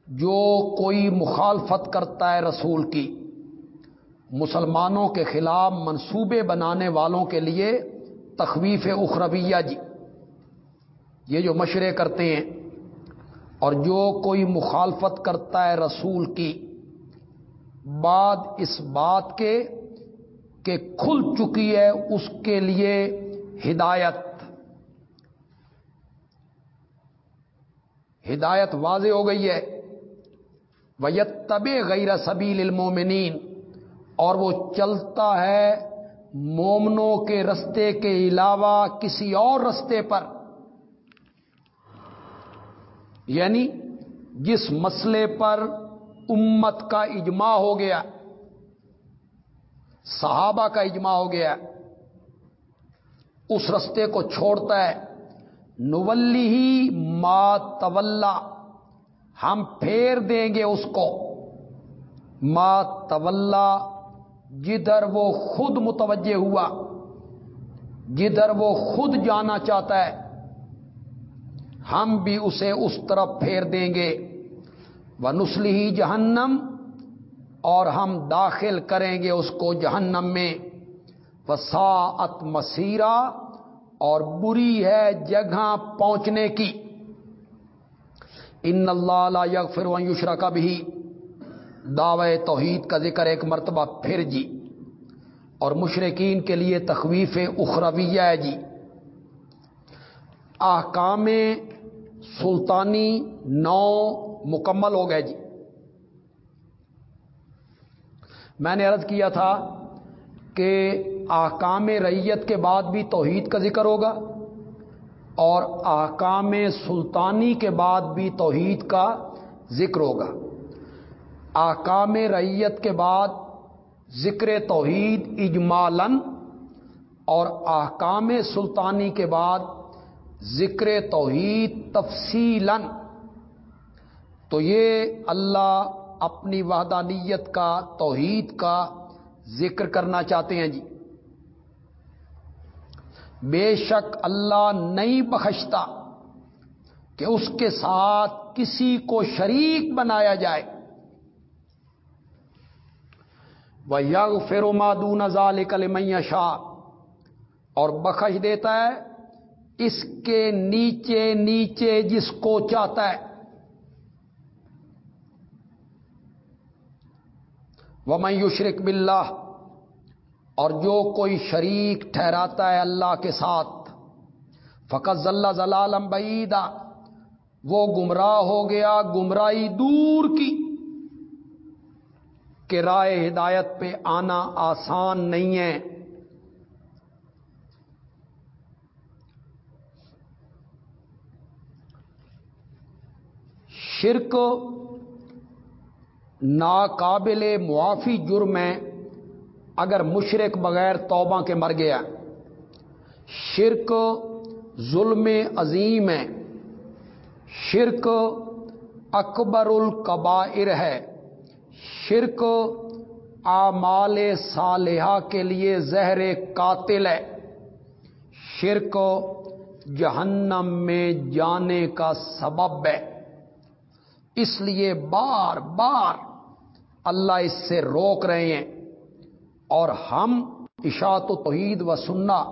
A: جو کوئی مخالفت کرتا ہے رسول کی مسلمانوں کے خلاف منصوبے بنانے والوں کے لیے تخویف اخرویہ جی۔ یہ جو مشورے کرتے ہیں اور جو کوئی مخالفت کرتا ہے رسول کی، بعد اس بات کے کہ کھل چکی ہے اس کے لیے ہدایت۔ ہدایت واضح ہو گئی ہے۔ ویت طب غیر سبیل المومنین اور وہ چلتا ہے مومنوں کے رستے کے علاوہ کسی اور رستے پر۔ یعنی جس مسئلے پر امت کا اجماع ہو گیا، صحابہ کا اجماع ہو گیا، اس رستے کو چھوڑتا ہے۔ نولی ہی ما طلّہ ہم پھیر دیں گے اس کو۔ ما طلّہ جدھر وہ خود متوجہ ہوا، جدھر وہ خود جانا چاہتا ہے، ہم بھی اسے اس طرف پھیر دیں گے۔ وہ نسلی جہنم، اور ہم داخل کریں گے اس کو جہنم میں۔ وساعت مسیرہ اور بری ہے جگہ پہنچنے کی۔ ان اللہ یغفر فرو یشرا کا بھی دعوے توحید کا ذکر ایک مرتبہ پھر جی۔ اور مشرقین کے لیے تخویف اخرویہ ہے جی۔ احکام سلطانی نو مکمل ہو گئے جی۔ میں نے عرض کیا تھا کہ احکام ریت کے بعد بھی توحید کا ذکر ہوگا اور احکام سلطانی کے بعد بھی توحید کا ذکر ہوگا۔ آکام ریت کے بعد ذکر توحید اجمالن اور آکام سلطانی کے بعد ذکر توحید تفصیل تو یہ اللہ اپنی وحدانیت کا، توحید کا ذکر کرنا چاہتے ہیں جی۔ بے شک اللہ نہیں بخشتا کہ اس کے ساتھ کسی کو شریک بنایا جائے۔ وہ یگ فرو مادون ازال کل شاہ اور بخش دیتا ہے اس کے نیچے نیچے جس کو چاہتا ہے۔ وہ میں یشرق بلّہ اور جو کوئی شریک ٹھہراتا ہے اللہ کے ساتھ فقط ذلہ ضلالم بعیدہ وہ گمراہ ہو گیا، گمراہی دور کی۔ کہ رائے ہدایت پہ آنا آسان نہیں ہے۔ شرک ناقابل معافی جرم ہے اگر مشرق بغیر توبہ کے مر گیا۔ شرک ظلم عظیم ہے۔ شرک اکبر القبائر ہے۔ شرک آمال صالحہ کے لیے زہر قاتل ہے۔ شرک جہنم میں جانے کا سبب ہے۔ اس لیے بار بار اللہ اس سے روک رہے ہیں۔ اور ہم اشاعت و توحید و سننا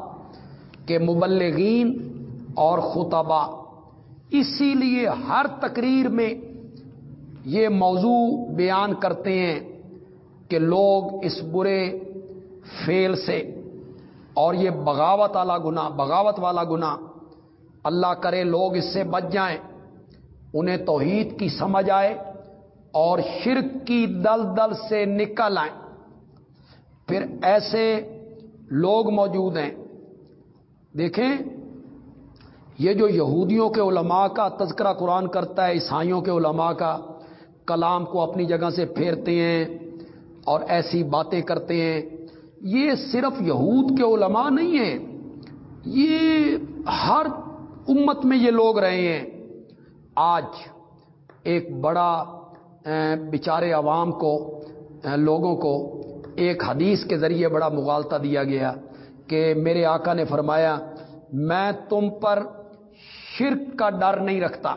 A: کے مبلغین اور خطبہ اسی لیے ہر تقریر میں یہ موضوع بیان کرتے ہیں کہ لوگ اس برے فیل سے اور یہ بغاوت والا گنا بغاوت والا گنا اللہ کرے لوگ اس سے بچ جائیں، انہیں توحید کی سمجھ آئے اور شرک کی دل دل سے نکل آئیں۔ پھر ایسے لوگ موجود ہیں۔ دیکھیں، یہ جو یہودیوں کے علماء کا تذکرہ قرآن کرتا ہے، عیسائیوں کے علماء کا کلام کو اپنی جگہ سے پھیرتے ہیں اور ایسی باتیں کرتے ہیں۔ یہ صرف یہود کے علماء نہیں ہیں، یہ ہر امت میں یہ لوگ رہے ہیں۔ آج ایک بڑا بیچارے عوام کو لوگوں کو ایک حدیث کے ذریعے بڑا مغالطہ دیا گیا کہ میرے آقا نے فرمایا، میں تم پر شرک کا ڈر نہیں رکھتا۔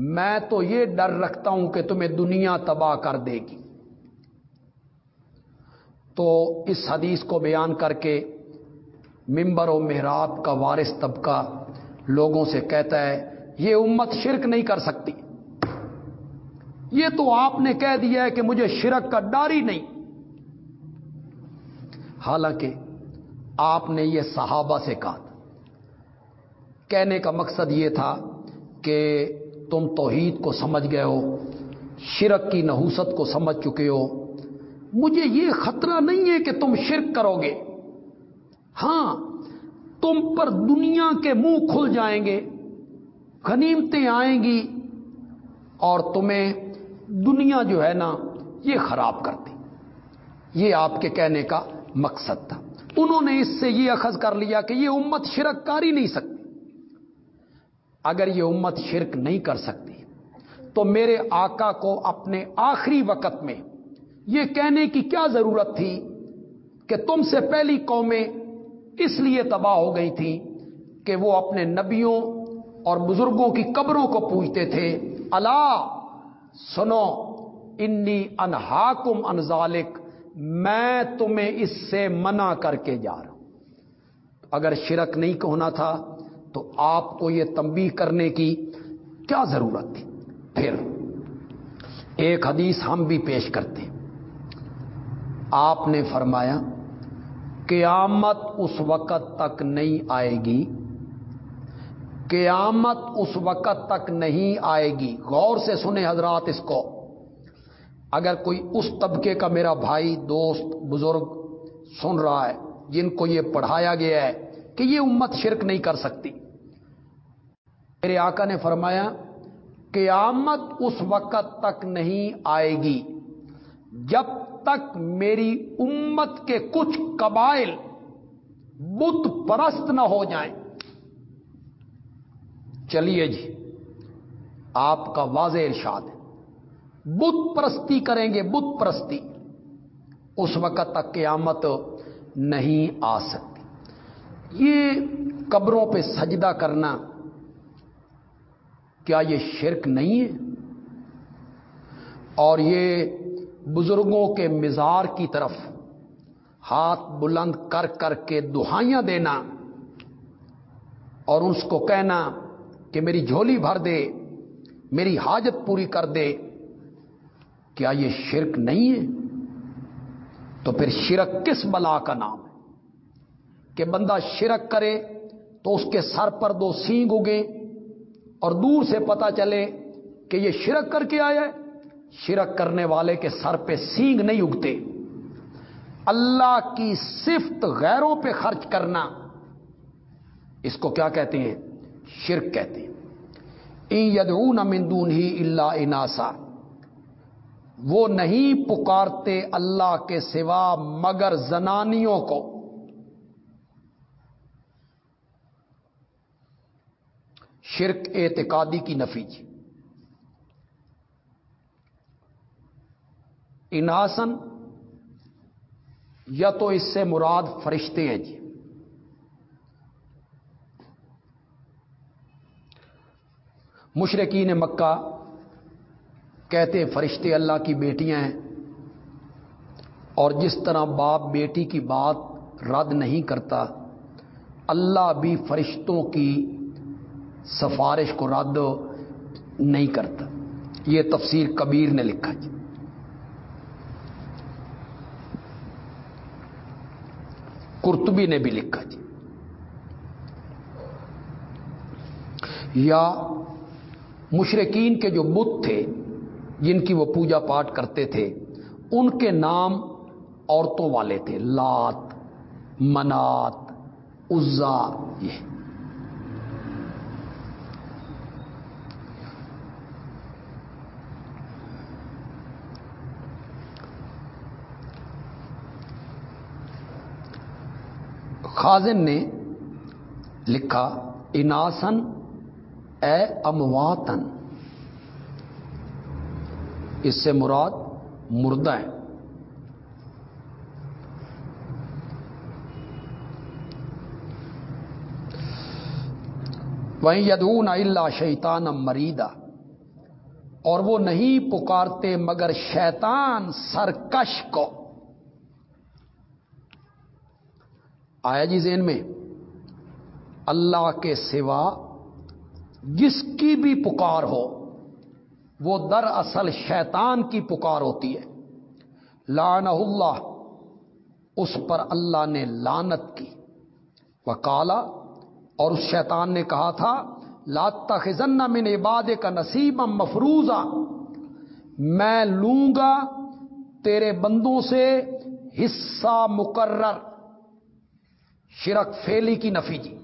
A: میں تو یہ ڈر رکھتا ہوں کہ تمہیں دنیا تباہ کر دے گی۔ تو اس حدیث کو بیان کر کے ممبر و محراب کا وارث طبقہ لوگوں سے کہتا ہے، یہ امت شرک نہیں کر سکتی۔ یہ تو آپ نے کہہ دیا ہے کہ مجھے شرک کا ڈر ہی نہیں۔ حالانکہ آپ نے یہ صحابہ سے کہا تھا۔ کہنے کا مقصد یہ تھا کہ تم توحید کو سمجھ گئے ہو، شرک کی نحوست کو سمجھ چکے ہو۔ مجھے یہ خطرہ نہیں ہے کہ تم شرک کرو گے۔ ہاں تم پر دنیا کے منہ کھل جائیں گے، غنیمتیں آئیں گی اور تمہیں دنیا جو ہے نا، یہ خراب کرتی۔ یہ آپ کے کہنے کا مقصد تھا۔ انہوں نے اس سے یہ اخذ کر لیا کہ یہ امت شرک کر ہی نہیں سکتی۔ اگر یہ امت شرک نہیں کر سکتی، تو میرے آقا کو اپنے آخری وقت میں یہ کہنے کی کیا ضرورت تھی کہ تم سے پہلی قومیں اس لیے تباہ ہو گئی تھیں کہ وہ اپنے نبیوں اور بزرگوں کی قبروں کو پوچھتے تھے۔ اللہ سنو، انی انہاکم انزالک میں تمہیں اس سے منع کر کے جا رہا ہوں۔ اگر شرک نہیں ہونا تھا تو آپ کو یہ تنبیہ کرنے کی کیا ضرورت تھی؟ پھر ایک حدیث ہم بھی پیش کرتے آپ نے فرمایا، قیامت اس وقت تک نہیں آئے گی۔ قیامت اس وقت تک نہیں آئے گی۔ غور سے سنے حضرات اس کو۔ اگر کوئی اس طبقے کا میرا بھائی، دوست، بزرگ سن رہا ہے، جن کو یہ پڑھایا گیا ہے کہ یہ امت شرک نہیں کر سکتی میرے آقا نے فرمایا، قیامت اس وقت تک نہیں آئے گی جب تک میری امت کے کچھ قبائل بت پرست نہ ہو جائیں۔ چلیے جی آپ کا واضح ارشاد ہے۔ بت پرستی کریں گے، بت پرستی۔ اس وقت تک قیامت نہیں آ سکتی۔ یہ قبروں پہ سجدہ کرنا کیا یہ شرک نہیں ہے؟ اور یہ بزرگوں کے مزار کی طرف ہاتھ بلند کر کر کے دہائیاں دینا اور اس کو کہنا کہ میری جھولی بھر دے، میری حاجت پوری کر دے، کیا یہ شرک نہیں ہے؟ تو پھر شرک کس بلا کا نام ہے؟ کہ بندہ شرک کرے تو اس کے سر پر دو سینگ اگے اور دور سے پتا چلے کہ یہ شرک کر کے آیا ہے۔ شرک کرنے والے کے سر پہ سینگ نہیں اگتے۔ اللہ کی صفت غیروں پہ خرچ کرنا۔ اس کو کیا کہتے ہیں؟ شرک کہتے ہیں۔ یدعون من دون ہی اللہ اناسا۔ وہ نہیں پکارتے اللہ کے سوا مگر زنانیوں کو۔ شرک اعتقادی کی نفی جی اناسن یا تو اس سے مراد فرشتے ہیں جی۔ مشرقین مکہ کہتے فرشتے اللہ کی بیٹیاں ہیں اور جس طرح باپ بیٹی کی بات رد نہیں کرتا، اللہ بھی فرشتوں کی سفارش کو رد نہیں کرتا۔ یہ تفسیر کبیر نے لکھا جی۔ کرتبی نے بھی لکھا جی۔ یا مشرقین کے جو بت تھے، جن کی وہ پوجا پاٹ کرتے تھے، ان کے نام عورتوں والے تھے۔ لات، منات، عزا، یہ۔ خازن نے لکھا اناسن اے امواتن اس سے مراد مردہ ہے وہیں یدون اللہ شیطان مریدا اور وہ نہیں پکارتے مگر شیطان سرکش کو۔ آیا جی ذہن میں؟ اللہ کے سوا جس کی بھی پکار ہو، وہ در اصل شیطان کی پکار ہوتی ہے۔ لان اللہ، اس پر اللہ نے لانت کی۔ وہ کالا اور اس شیطان نے کہا تھا لاتا خزن من عباد کا نصیب مفروضہ میں لوں گا تیرے بندوں سے حصہ مقرر۔ شرک فیلی کی نفی جی۔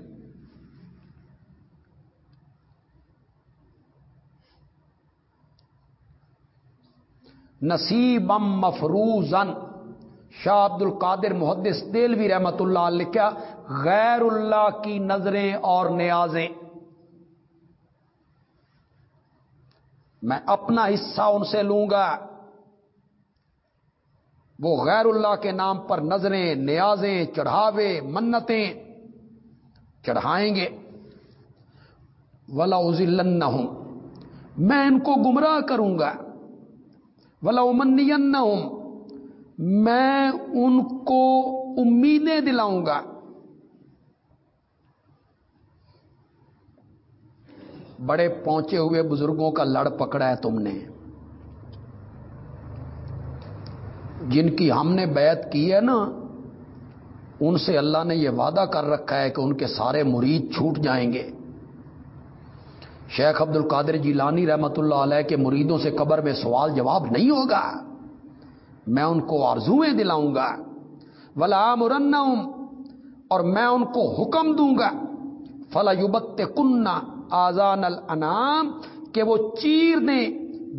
A: نصیبم مفروزن شاہ عبد القادر محدث دلوی رحمت اللہ لکھا، غیر اللہ کی نظریں اور نیازیں۔ میں اپنا حصہ ان سے لوں گا۔ وہ غیر اللہ کے نام پر نظریں، نیازیں، چڑھاوے، منتیں چڑھائیں گے۔ ولا ازلن ہوں میں ان کو گمراہ کروں گا۔ ولا امن میں ان کو امیدیں دلاؤں گا۔ بڑے پہنچے ہوئے بزرگوں کا لڑ پکڑا ہے تم نے۔ جن کی ہم نے بیعت کی ہے نا، ان سے اللہ نے یہ وعدہ کر رکھا ہے کہ ان کے سارے مرید چھوٹ جائیں گے۔ شیخ عبد القادر جی لانی رحمت اللہ علیہ کے مریدوں سے قبر میں سوال جواب نہیں ہوگا۔ میں ان کو آرزویں دلاؤں گا۔ ولا مرن اور میں ان کو حکم دوں گا۔ فلا یوبت کنہ آزان الانام کہ وہ چیر دیں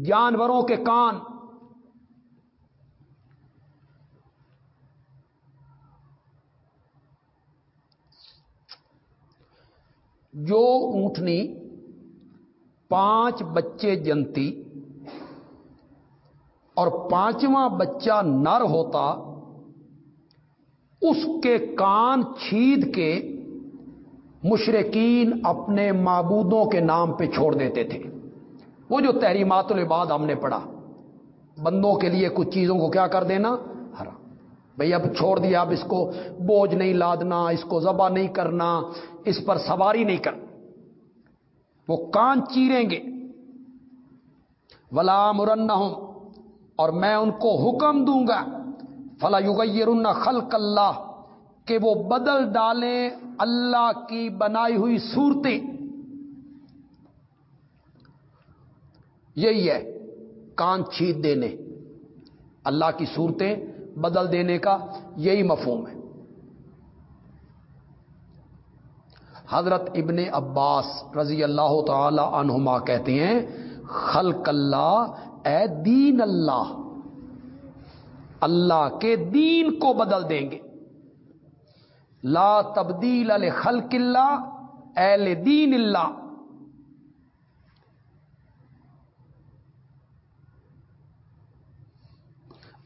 A: جانوروں کے کان جو اونٹنی، پانچ بچے جنتی اور پانچواں بچہ نر ہوتا، اس کے کان چھید کے مشرقین اپنے معبودوں کے نام پہ چھوڑ دیتے تھے۔ وہ جو تحریمات العباد ہم نے پڑھا، بندوں کے لیے کچھ چیزوں کو کیا کر دینا؟ بھئی اب چھوڑ دیا، اب اس کو بوجھ نہیں لادنا، اس کو ذبح نہیں کرنا، اس پر سواری نہیں کرنا۔ وہ کان چیریں گے۔ ولا مرن اور میں ان کو حکم دوں گا۔ فلا یغیر خلق اللہ کہ وہ بدل ڈالیں اللہ کی بنائی ہوئی صورتیں۔ یہی ہے کان چھیت دینے۔ اللہ کی صورتیں بدل دینے کا یہی مفہوم ہے۔ حضرت ابن عباس رضی اللہ تعالی عنہما کہتے ہیں، خلق اللہ، اے دین اللہ اللہ کے دین کو بدل دیں گے۔ لا تبدیل خلق اللہ، اہل دین اللہ۔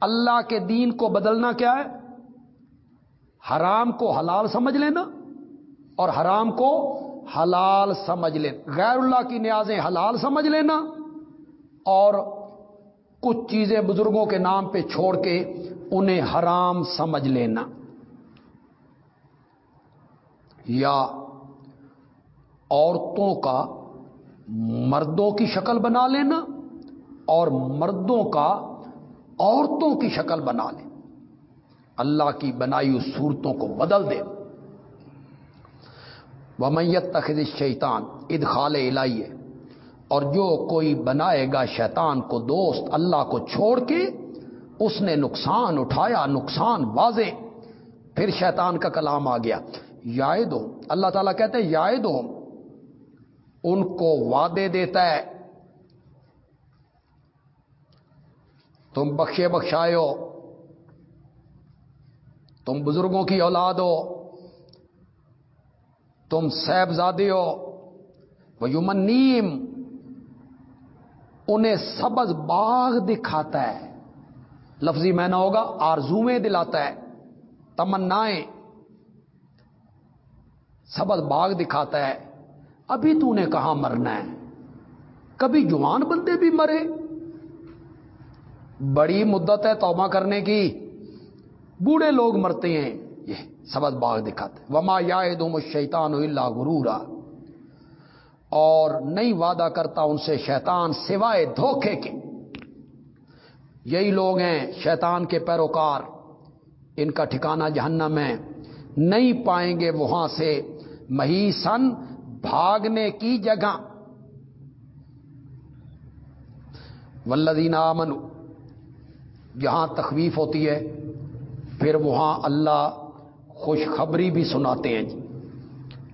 A: اللہ کے دین کو بدلنا کیا ہے؟ حرام کو حلال سمجھ لینا اور حرام کو حلال سمجھ لینا۔ غیر اللہ کی نیازیں حلال سمجھ لینا اور کچھ چیزیں بزرگوں کے نام پہ چھوڑ کے انہیں حرام سمجھ لینا۔ یا عورتوں کا مردوں کی شکل بنا لینا اور مردوں کا عورتوں کی شکل بنا لیں اللہ کی بنائی ہوئی صورتوں کو بدل دے۔ ومیت تخذ شیطان ادخال الہی اور جو کوئی بنائے گا شیطان کو دوست اللہ کو چھوڑ کے، اس نے نقصان اٹھایا، نقصان واضح۔ پھر شیطان کا کلام آ گیا۔ یاد ہو اللہ تعالیٰ کہتے ہیں یاد ہو ان کو وعدے دیتا ہے۔ تم بخشے بخشائے ہو تم بزرگوں کی اولاد ہو تم سیب زادے ہو وہ یومن نیم انہیں سبز باغ دکھاتا ہے۔ لفظی میں نہ ہوگا آرزویں دلاتا ہے، تمنائیں۔ سبز باغ دکھاتا ہے۔ ابھی تو نے کہاں مرنا ہے؟ کبھی جوان بندے بھی مرے۔ بڑی مدت ہے توبہ کرنے کی۔ بوڑھے لوگ مرتے ہیں، یہ سبز باغ دکھاتے۔ وما یا دم شیتان اللہ غرورا۔ اور نہیں وعدہ کرتا ان سے شیطان سوائے دھوکے کے۔ یہی لوگ ہیں شیطان کے پیروکار۔ ان کا ٹھکانہ جہنم ہے۔ نہیں پائیں گے وہاں سے مہی سن بھاگنے کی جگہ۔ ولدین امن جہاں تخویف ہوتی ہے، پھر وہاں اللہ خوشخبری بھی سناتے ہیں۔ جی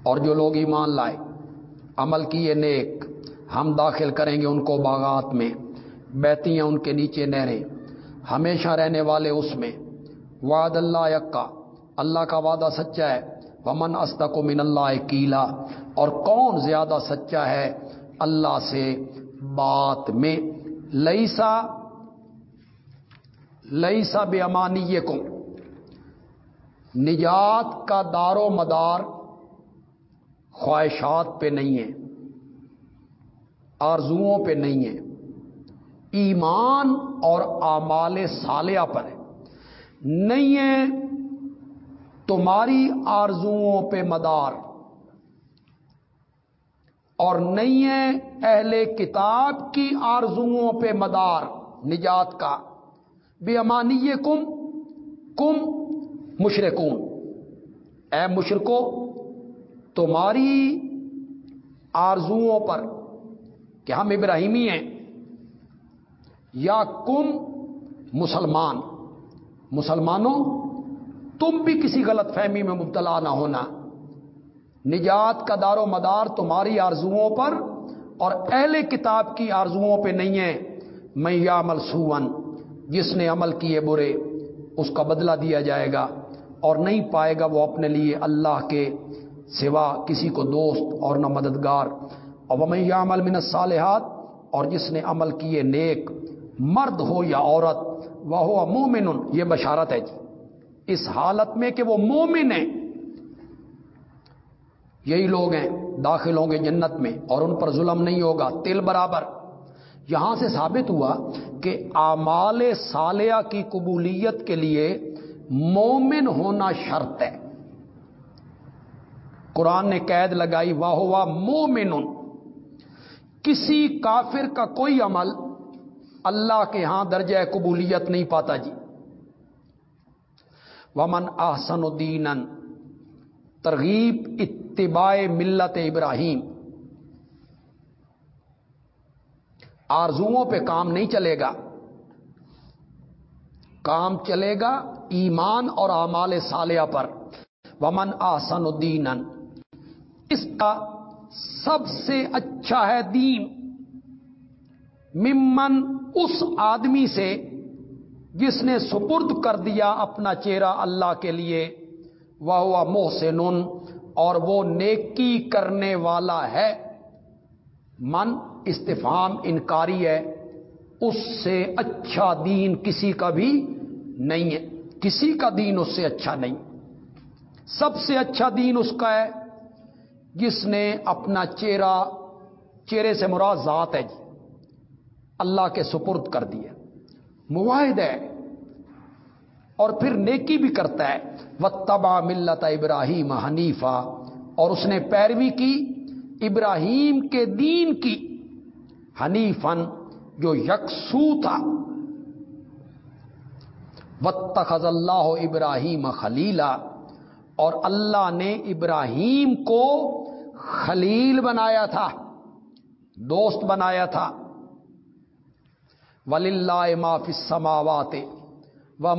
A: اور جو لوگ ایمان لائے، عمل کیے نیک، ہم داخل کریں گے ان کو باغات میں بہتی ہیں ان کے نیچے نہریں۔ ہمیشہ رہنے والے اس میں۔ وعد اللہ یکا، اللہ کا وعدہ سچا ہے۔ ومن استق من اللہ کیلا، اور کون زیادہ سچا ہے اللہ سے بات میں۔ لئیسا لئیسا بے امانی کو نجات کا دار و مدار خواہشات پہ نہیں ہے، آرزوؤں پہ نہیں ہے۔ ایمان اور آمال سالیہ پر ہے نہیں ہے، تمہاری آرزوؤں پہ مدار۔ اور نہیں ہے اہل کتاب کی آرزوؤں پہ مدار، نجات کا۔ بے امانی کم کم مشرقون اے مشرکو، تمہاری آرزوؤں پر کہ ہم ابراہیمی ہیں یا کم مسلمان۔ مسلمانوں، تم بھی کسی غلط فہمی میں مبتلا نہ ہونا۔ نجات کا دار و مدار تمہاری آرزوؤں پر اور اہل کتاب کی آرزوؤں پہ نہیں ہے۔ میں یا عمل سون جس نے عمل کیے برے، اس کا بدلہ دیا جائے گا اور نہیں پائے گا وہ اپنے لیے اللہ کے سوا کسی کو دوست اور نہ مددگار۔ اور وہ میں عمل من صالحات اور جس نے عمل کیے نیک، مرد ہو یا عورت وہ ہو مومن یہ بشارت ہے جی۔ اس حالت میں کہ وہ مومن ہیں، یہی لوگ ہیں، داخل ہوں گے جنت میں اور ان پر ظلم نہیں ہوگا، تل برابر۔ یہاں سے ثابت ہوا کہ آمال سالیہ کی قبولیت کے لیے مومن ہونا شرط ہے۔ قرآن نے قید لگائی، واہ واہ مومن کسی کافر کا کوئی عمل اللہ کے ہاں درجہ قبولیت نہیں پاتا جی۔ ومن آسن الدین ترغیب، اتباع ملت ابراہیم۔ آرزوؤں پہ کام نہیں چلے گا۔ کام چلے گا ایمان اور اعمال سالیہ پر۔ ومن آسن الدین اس کا سب سے اچھا ہے دین۔ ممن اس آدمی سے جس نے سپرد کر دیا اپنا چہرہ اللہ کے لیے۔ وہ ہوا محسن۔ اور وہ نیکی کرنے والا ہے۔ من استفام انکاری ہے، اس سے اچھا دین کسی کا بھی نہیں ہے۔ کسی کا دین اس سے اچھا نہیں۔ سب سے اچھا دین اس کا ہے جس نے اپنا چہرہ، چہرے سے مراد ذات ہے جی۔ اللہ کے سپرد کر دیا۔ مواحد ہے۔ اور پھر نیکی بھی کرتا ہے۔ و تبا ملت ابراہیم حنیفہ اور اس نے پیروی کی، ابراہیم کے دین کی۔ حنیفن جو یکسو تھا وتخذ اللہ ابراہیم خلیلا اور اللہ نے ابراہیم کو خلیل بنایا تھا، دوست بنایا تھا۔ ولی اللہ ما فی السماوات و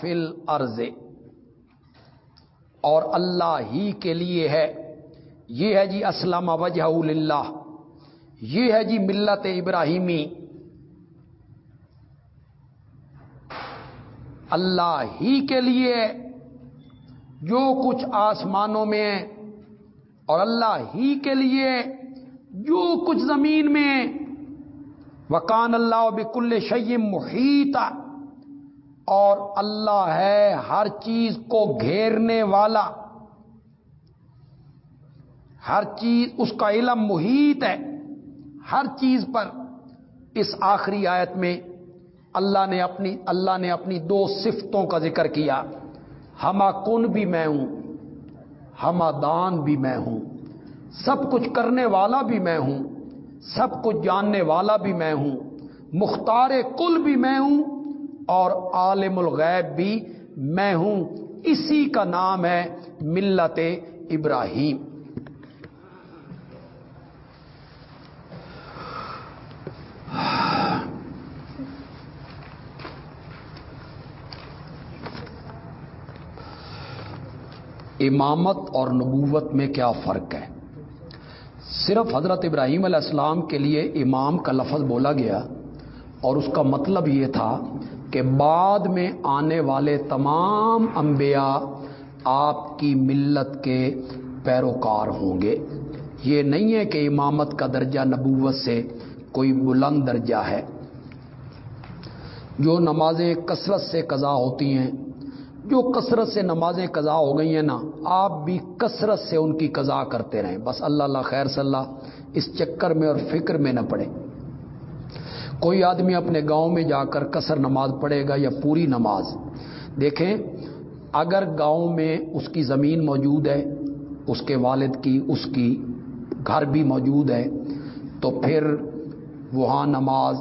A: فل ارض اور اللہ ہی کے لیے ہے۔ یہ ہے جی اسلم وجہ اللہ یہ ہے جی ملت ابراہیمی۔ اللہ ہی کے لیے جو کچھ آسمانوں میں اور اللہ ہی کے لیے جو کچھ زمین میں وکان اللہ بکل شیم محیط اور اللہ ہے ہر چیز کو گھیرنے والا۔ ہر چیز اس کا علم محیط ہے۔ ہر چیز پر اس آخری آیت میں اللہ نے اپنی اللہ نے اپنی دو صفتوں کا ذکر کیا۔ ہما کن بھی میں ہوں، ہما دان بھی میں ہوں، سب کچھ کرنے والا بھی میں ہوں، سب کچھ جاننے والا بھی میں ہوں، مختار کل بھی میں ہوں اور عالم الغیب بھی میں ہوں۔ اسی کا نام ہے ملت ابراہیم۔ امامت اور نبوت میں کیا فرق ہے؟ صرف حضرت ابراہیم علیہ السلام کے لیے امام کا لفظ بولا گیا اور اس کا مطلب یہ تھا کہ بعد میں آنے والے تمام انبیاء آپ کی ملت کے پیروکار ہوں گے۔ یہ نہیں ہے کہ امامت کا درجہ نبوت سے کوئی بلند درجہ ہے۔ جو نمازیں کثرت سے قضا ہوتی ہیں جو کثرت سے نمازیں قضا ہو گئی ہیں نا، آپ بھی کثرت سے ان کی قضا کرتے رہیں۔ بس اللہ اللہ خیر صلی اللہ اس چکر میں اور فکر میں نہ پڑے۔ کوئی آدمی اپنے گاؤں میں جا کر کثر نماز پڑھے گا یا پوری نماز، دیکھیں اگر گاؤں میں اس کی زمین موجود ہے، اس کے والد کی، اس کی گھر بھی موجود ہے، تو پھر وہاں نماز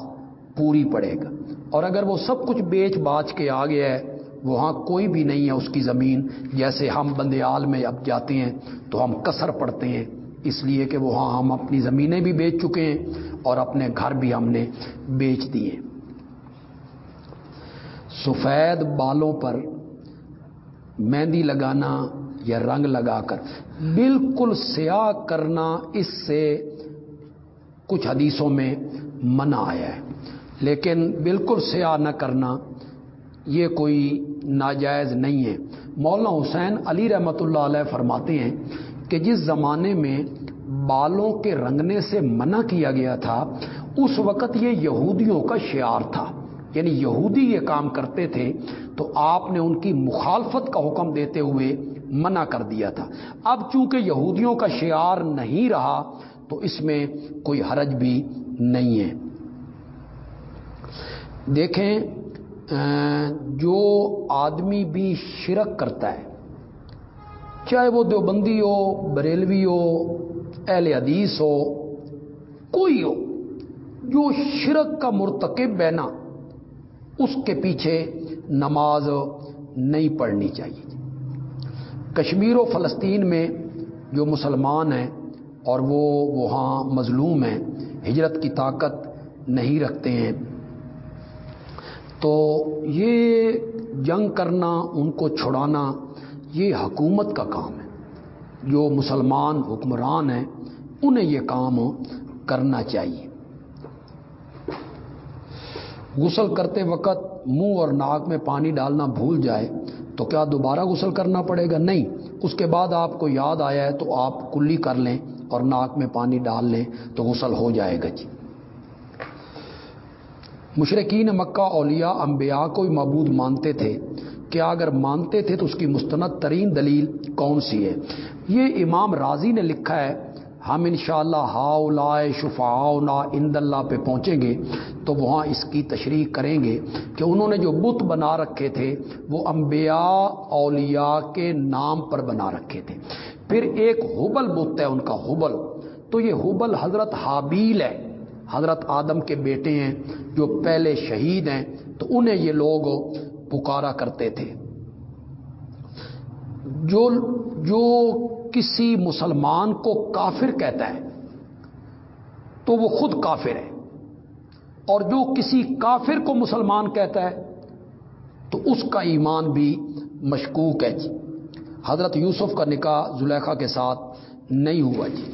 A: پوری پڑے گا۔ اور اگر وہ سب کچھ بیچ باچ کے آ گیا ہے وہاں کوئی بھی نہیں ہے اس کی زمین۔ جیسے ہم بندیال میں اب جاتے ہیں تو ہم کسر پڑتے ہیں۔ اس لیے کہ وہاں ہم اپنی زمینیں بھی بیچ چکے ہیں اور اپنے گھر بھی ہم نے بیچ دیے۔ سفید بالوں پر مہندی لگانا یا رنگ لگا کر بالکل سیاہ کرنا، اس سے کچھ حدیثوں میں منع آیا ہے۔ لیکن بالکل سیاہ نہ کرنا، یہ کوئی ناجائز نہیں ہے۔ مولانا حسین علی رحمۃ اللہ علیہ فرماتے ہیں کہ جس زمانے میں بالوں کے رنگنے سے منع کیا گیا تھا، اس وقت یہ یہودیوں کا شعار تھا۔ یعنی یہودی یہ کام کرتے تھے تو آپ نے ان کی مخالفت کا حکم دیتے ہوئے منع کر دیا تھا۔ اب چونکہ یہودیوں کا شعار نہیں رہا، تو اس میں کوئی حرج بھی نہیں ہے۔ دیکھیں جو آدمی بھی شرک کرتا ہے، چاہے وہ دیوبندی ہو، بریلوی ہو، اہل حدیث ہو، کوئی ہو، جو شرک کا مرتکب ہے نا، اس کے پیچھے نماز نہیں پڑھنی چاہیے۔ کشمیر و فلسطین میں جو مسلمان ہیں اور وہ وہاں مظلوم ہیں، ہجرت کی طاقت نہیں رکھتے ہیں۔ تو یہ جنگ کرنا، ان کو چھڑانا، یہ حکومت کا کام ہے۔ جو مسلمان حکمران ہیں، انہیں یہ کام کرنا چاہیے۔ غسل کرتے وقت منہ اور ناک میں پانی ڈالنا بھول جائے، تو کیا دوبارہ غسل کرنا پڑے گا؟ نہیں۔ اس کے بعد آپ کو یاد آیا ہے تو آپ کلی کر لیں اور ناک میں پانی ڈال لیں تو غسل ہو جائے گا جی۔ مشرقین مکہ اولیاء انبیاء کو بھی معبود مانتے تھے کیا اگر مانتے تھے تو اس کی مستند ترین دلیل کون سی ہے؟ یہ امام راضی نے لکھا ہے، ہم انشاءاللہ شاء اللہ ہاؤ لائے اند اللہ پہ پہنچیں گے تو وہاں اس کی تشریح کریں گے کہ انہوں نے جو بت بنا رکھے تھے وہ انبیاء اولیاء کے نام پر بنا رکھے تھے۔ پھر ایک حبل بت ہے، ان کا حبل تو یہ حبل حضرت حابیل ہے۔ حضرت آدم کے بیٹے ہیں جو پہلے شہید ہیں، تو انہیں یہ لوگ پکارا کرتے تھے۔ جو جو کسی مسلمان کو کافر کہتا ہے، تو وہ خود کافر ہے۔ اور جو کسی کافر کو مسلمان کہتا ہے، تو اس کا ایمان بھی مشکوک ہے۔ جی حضرت یوسف کا نکاح زلیخا کے ساتھ نہیں ہوا۔ جی۔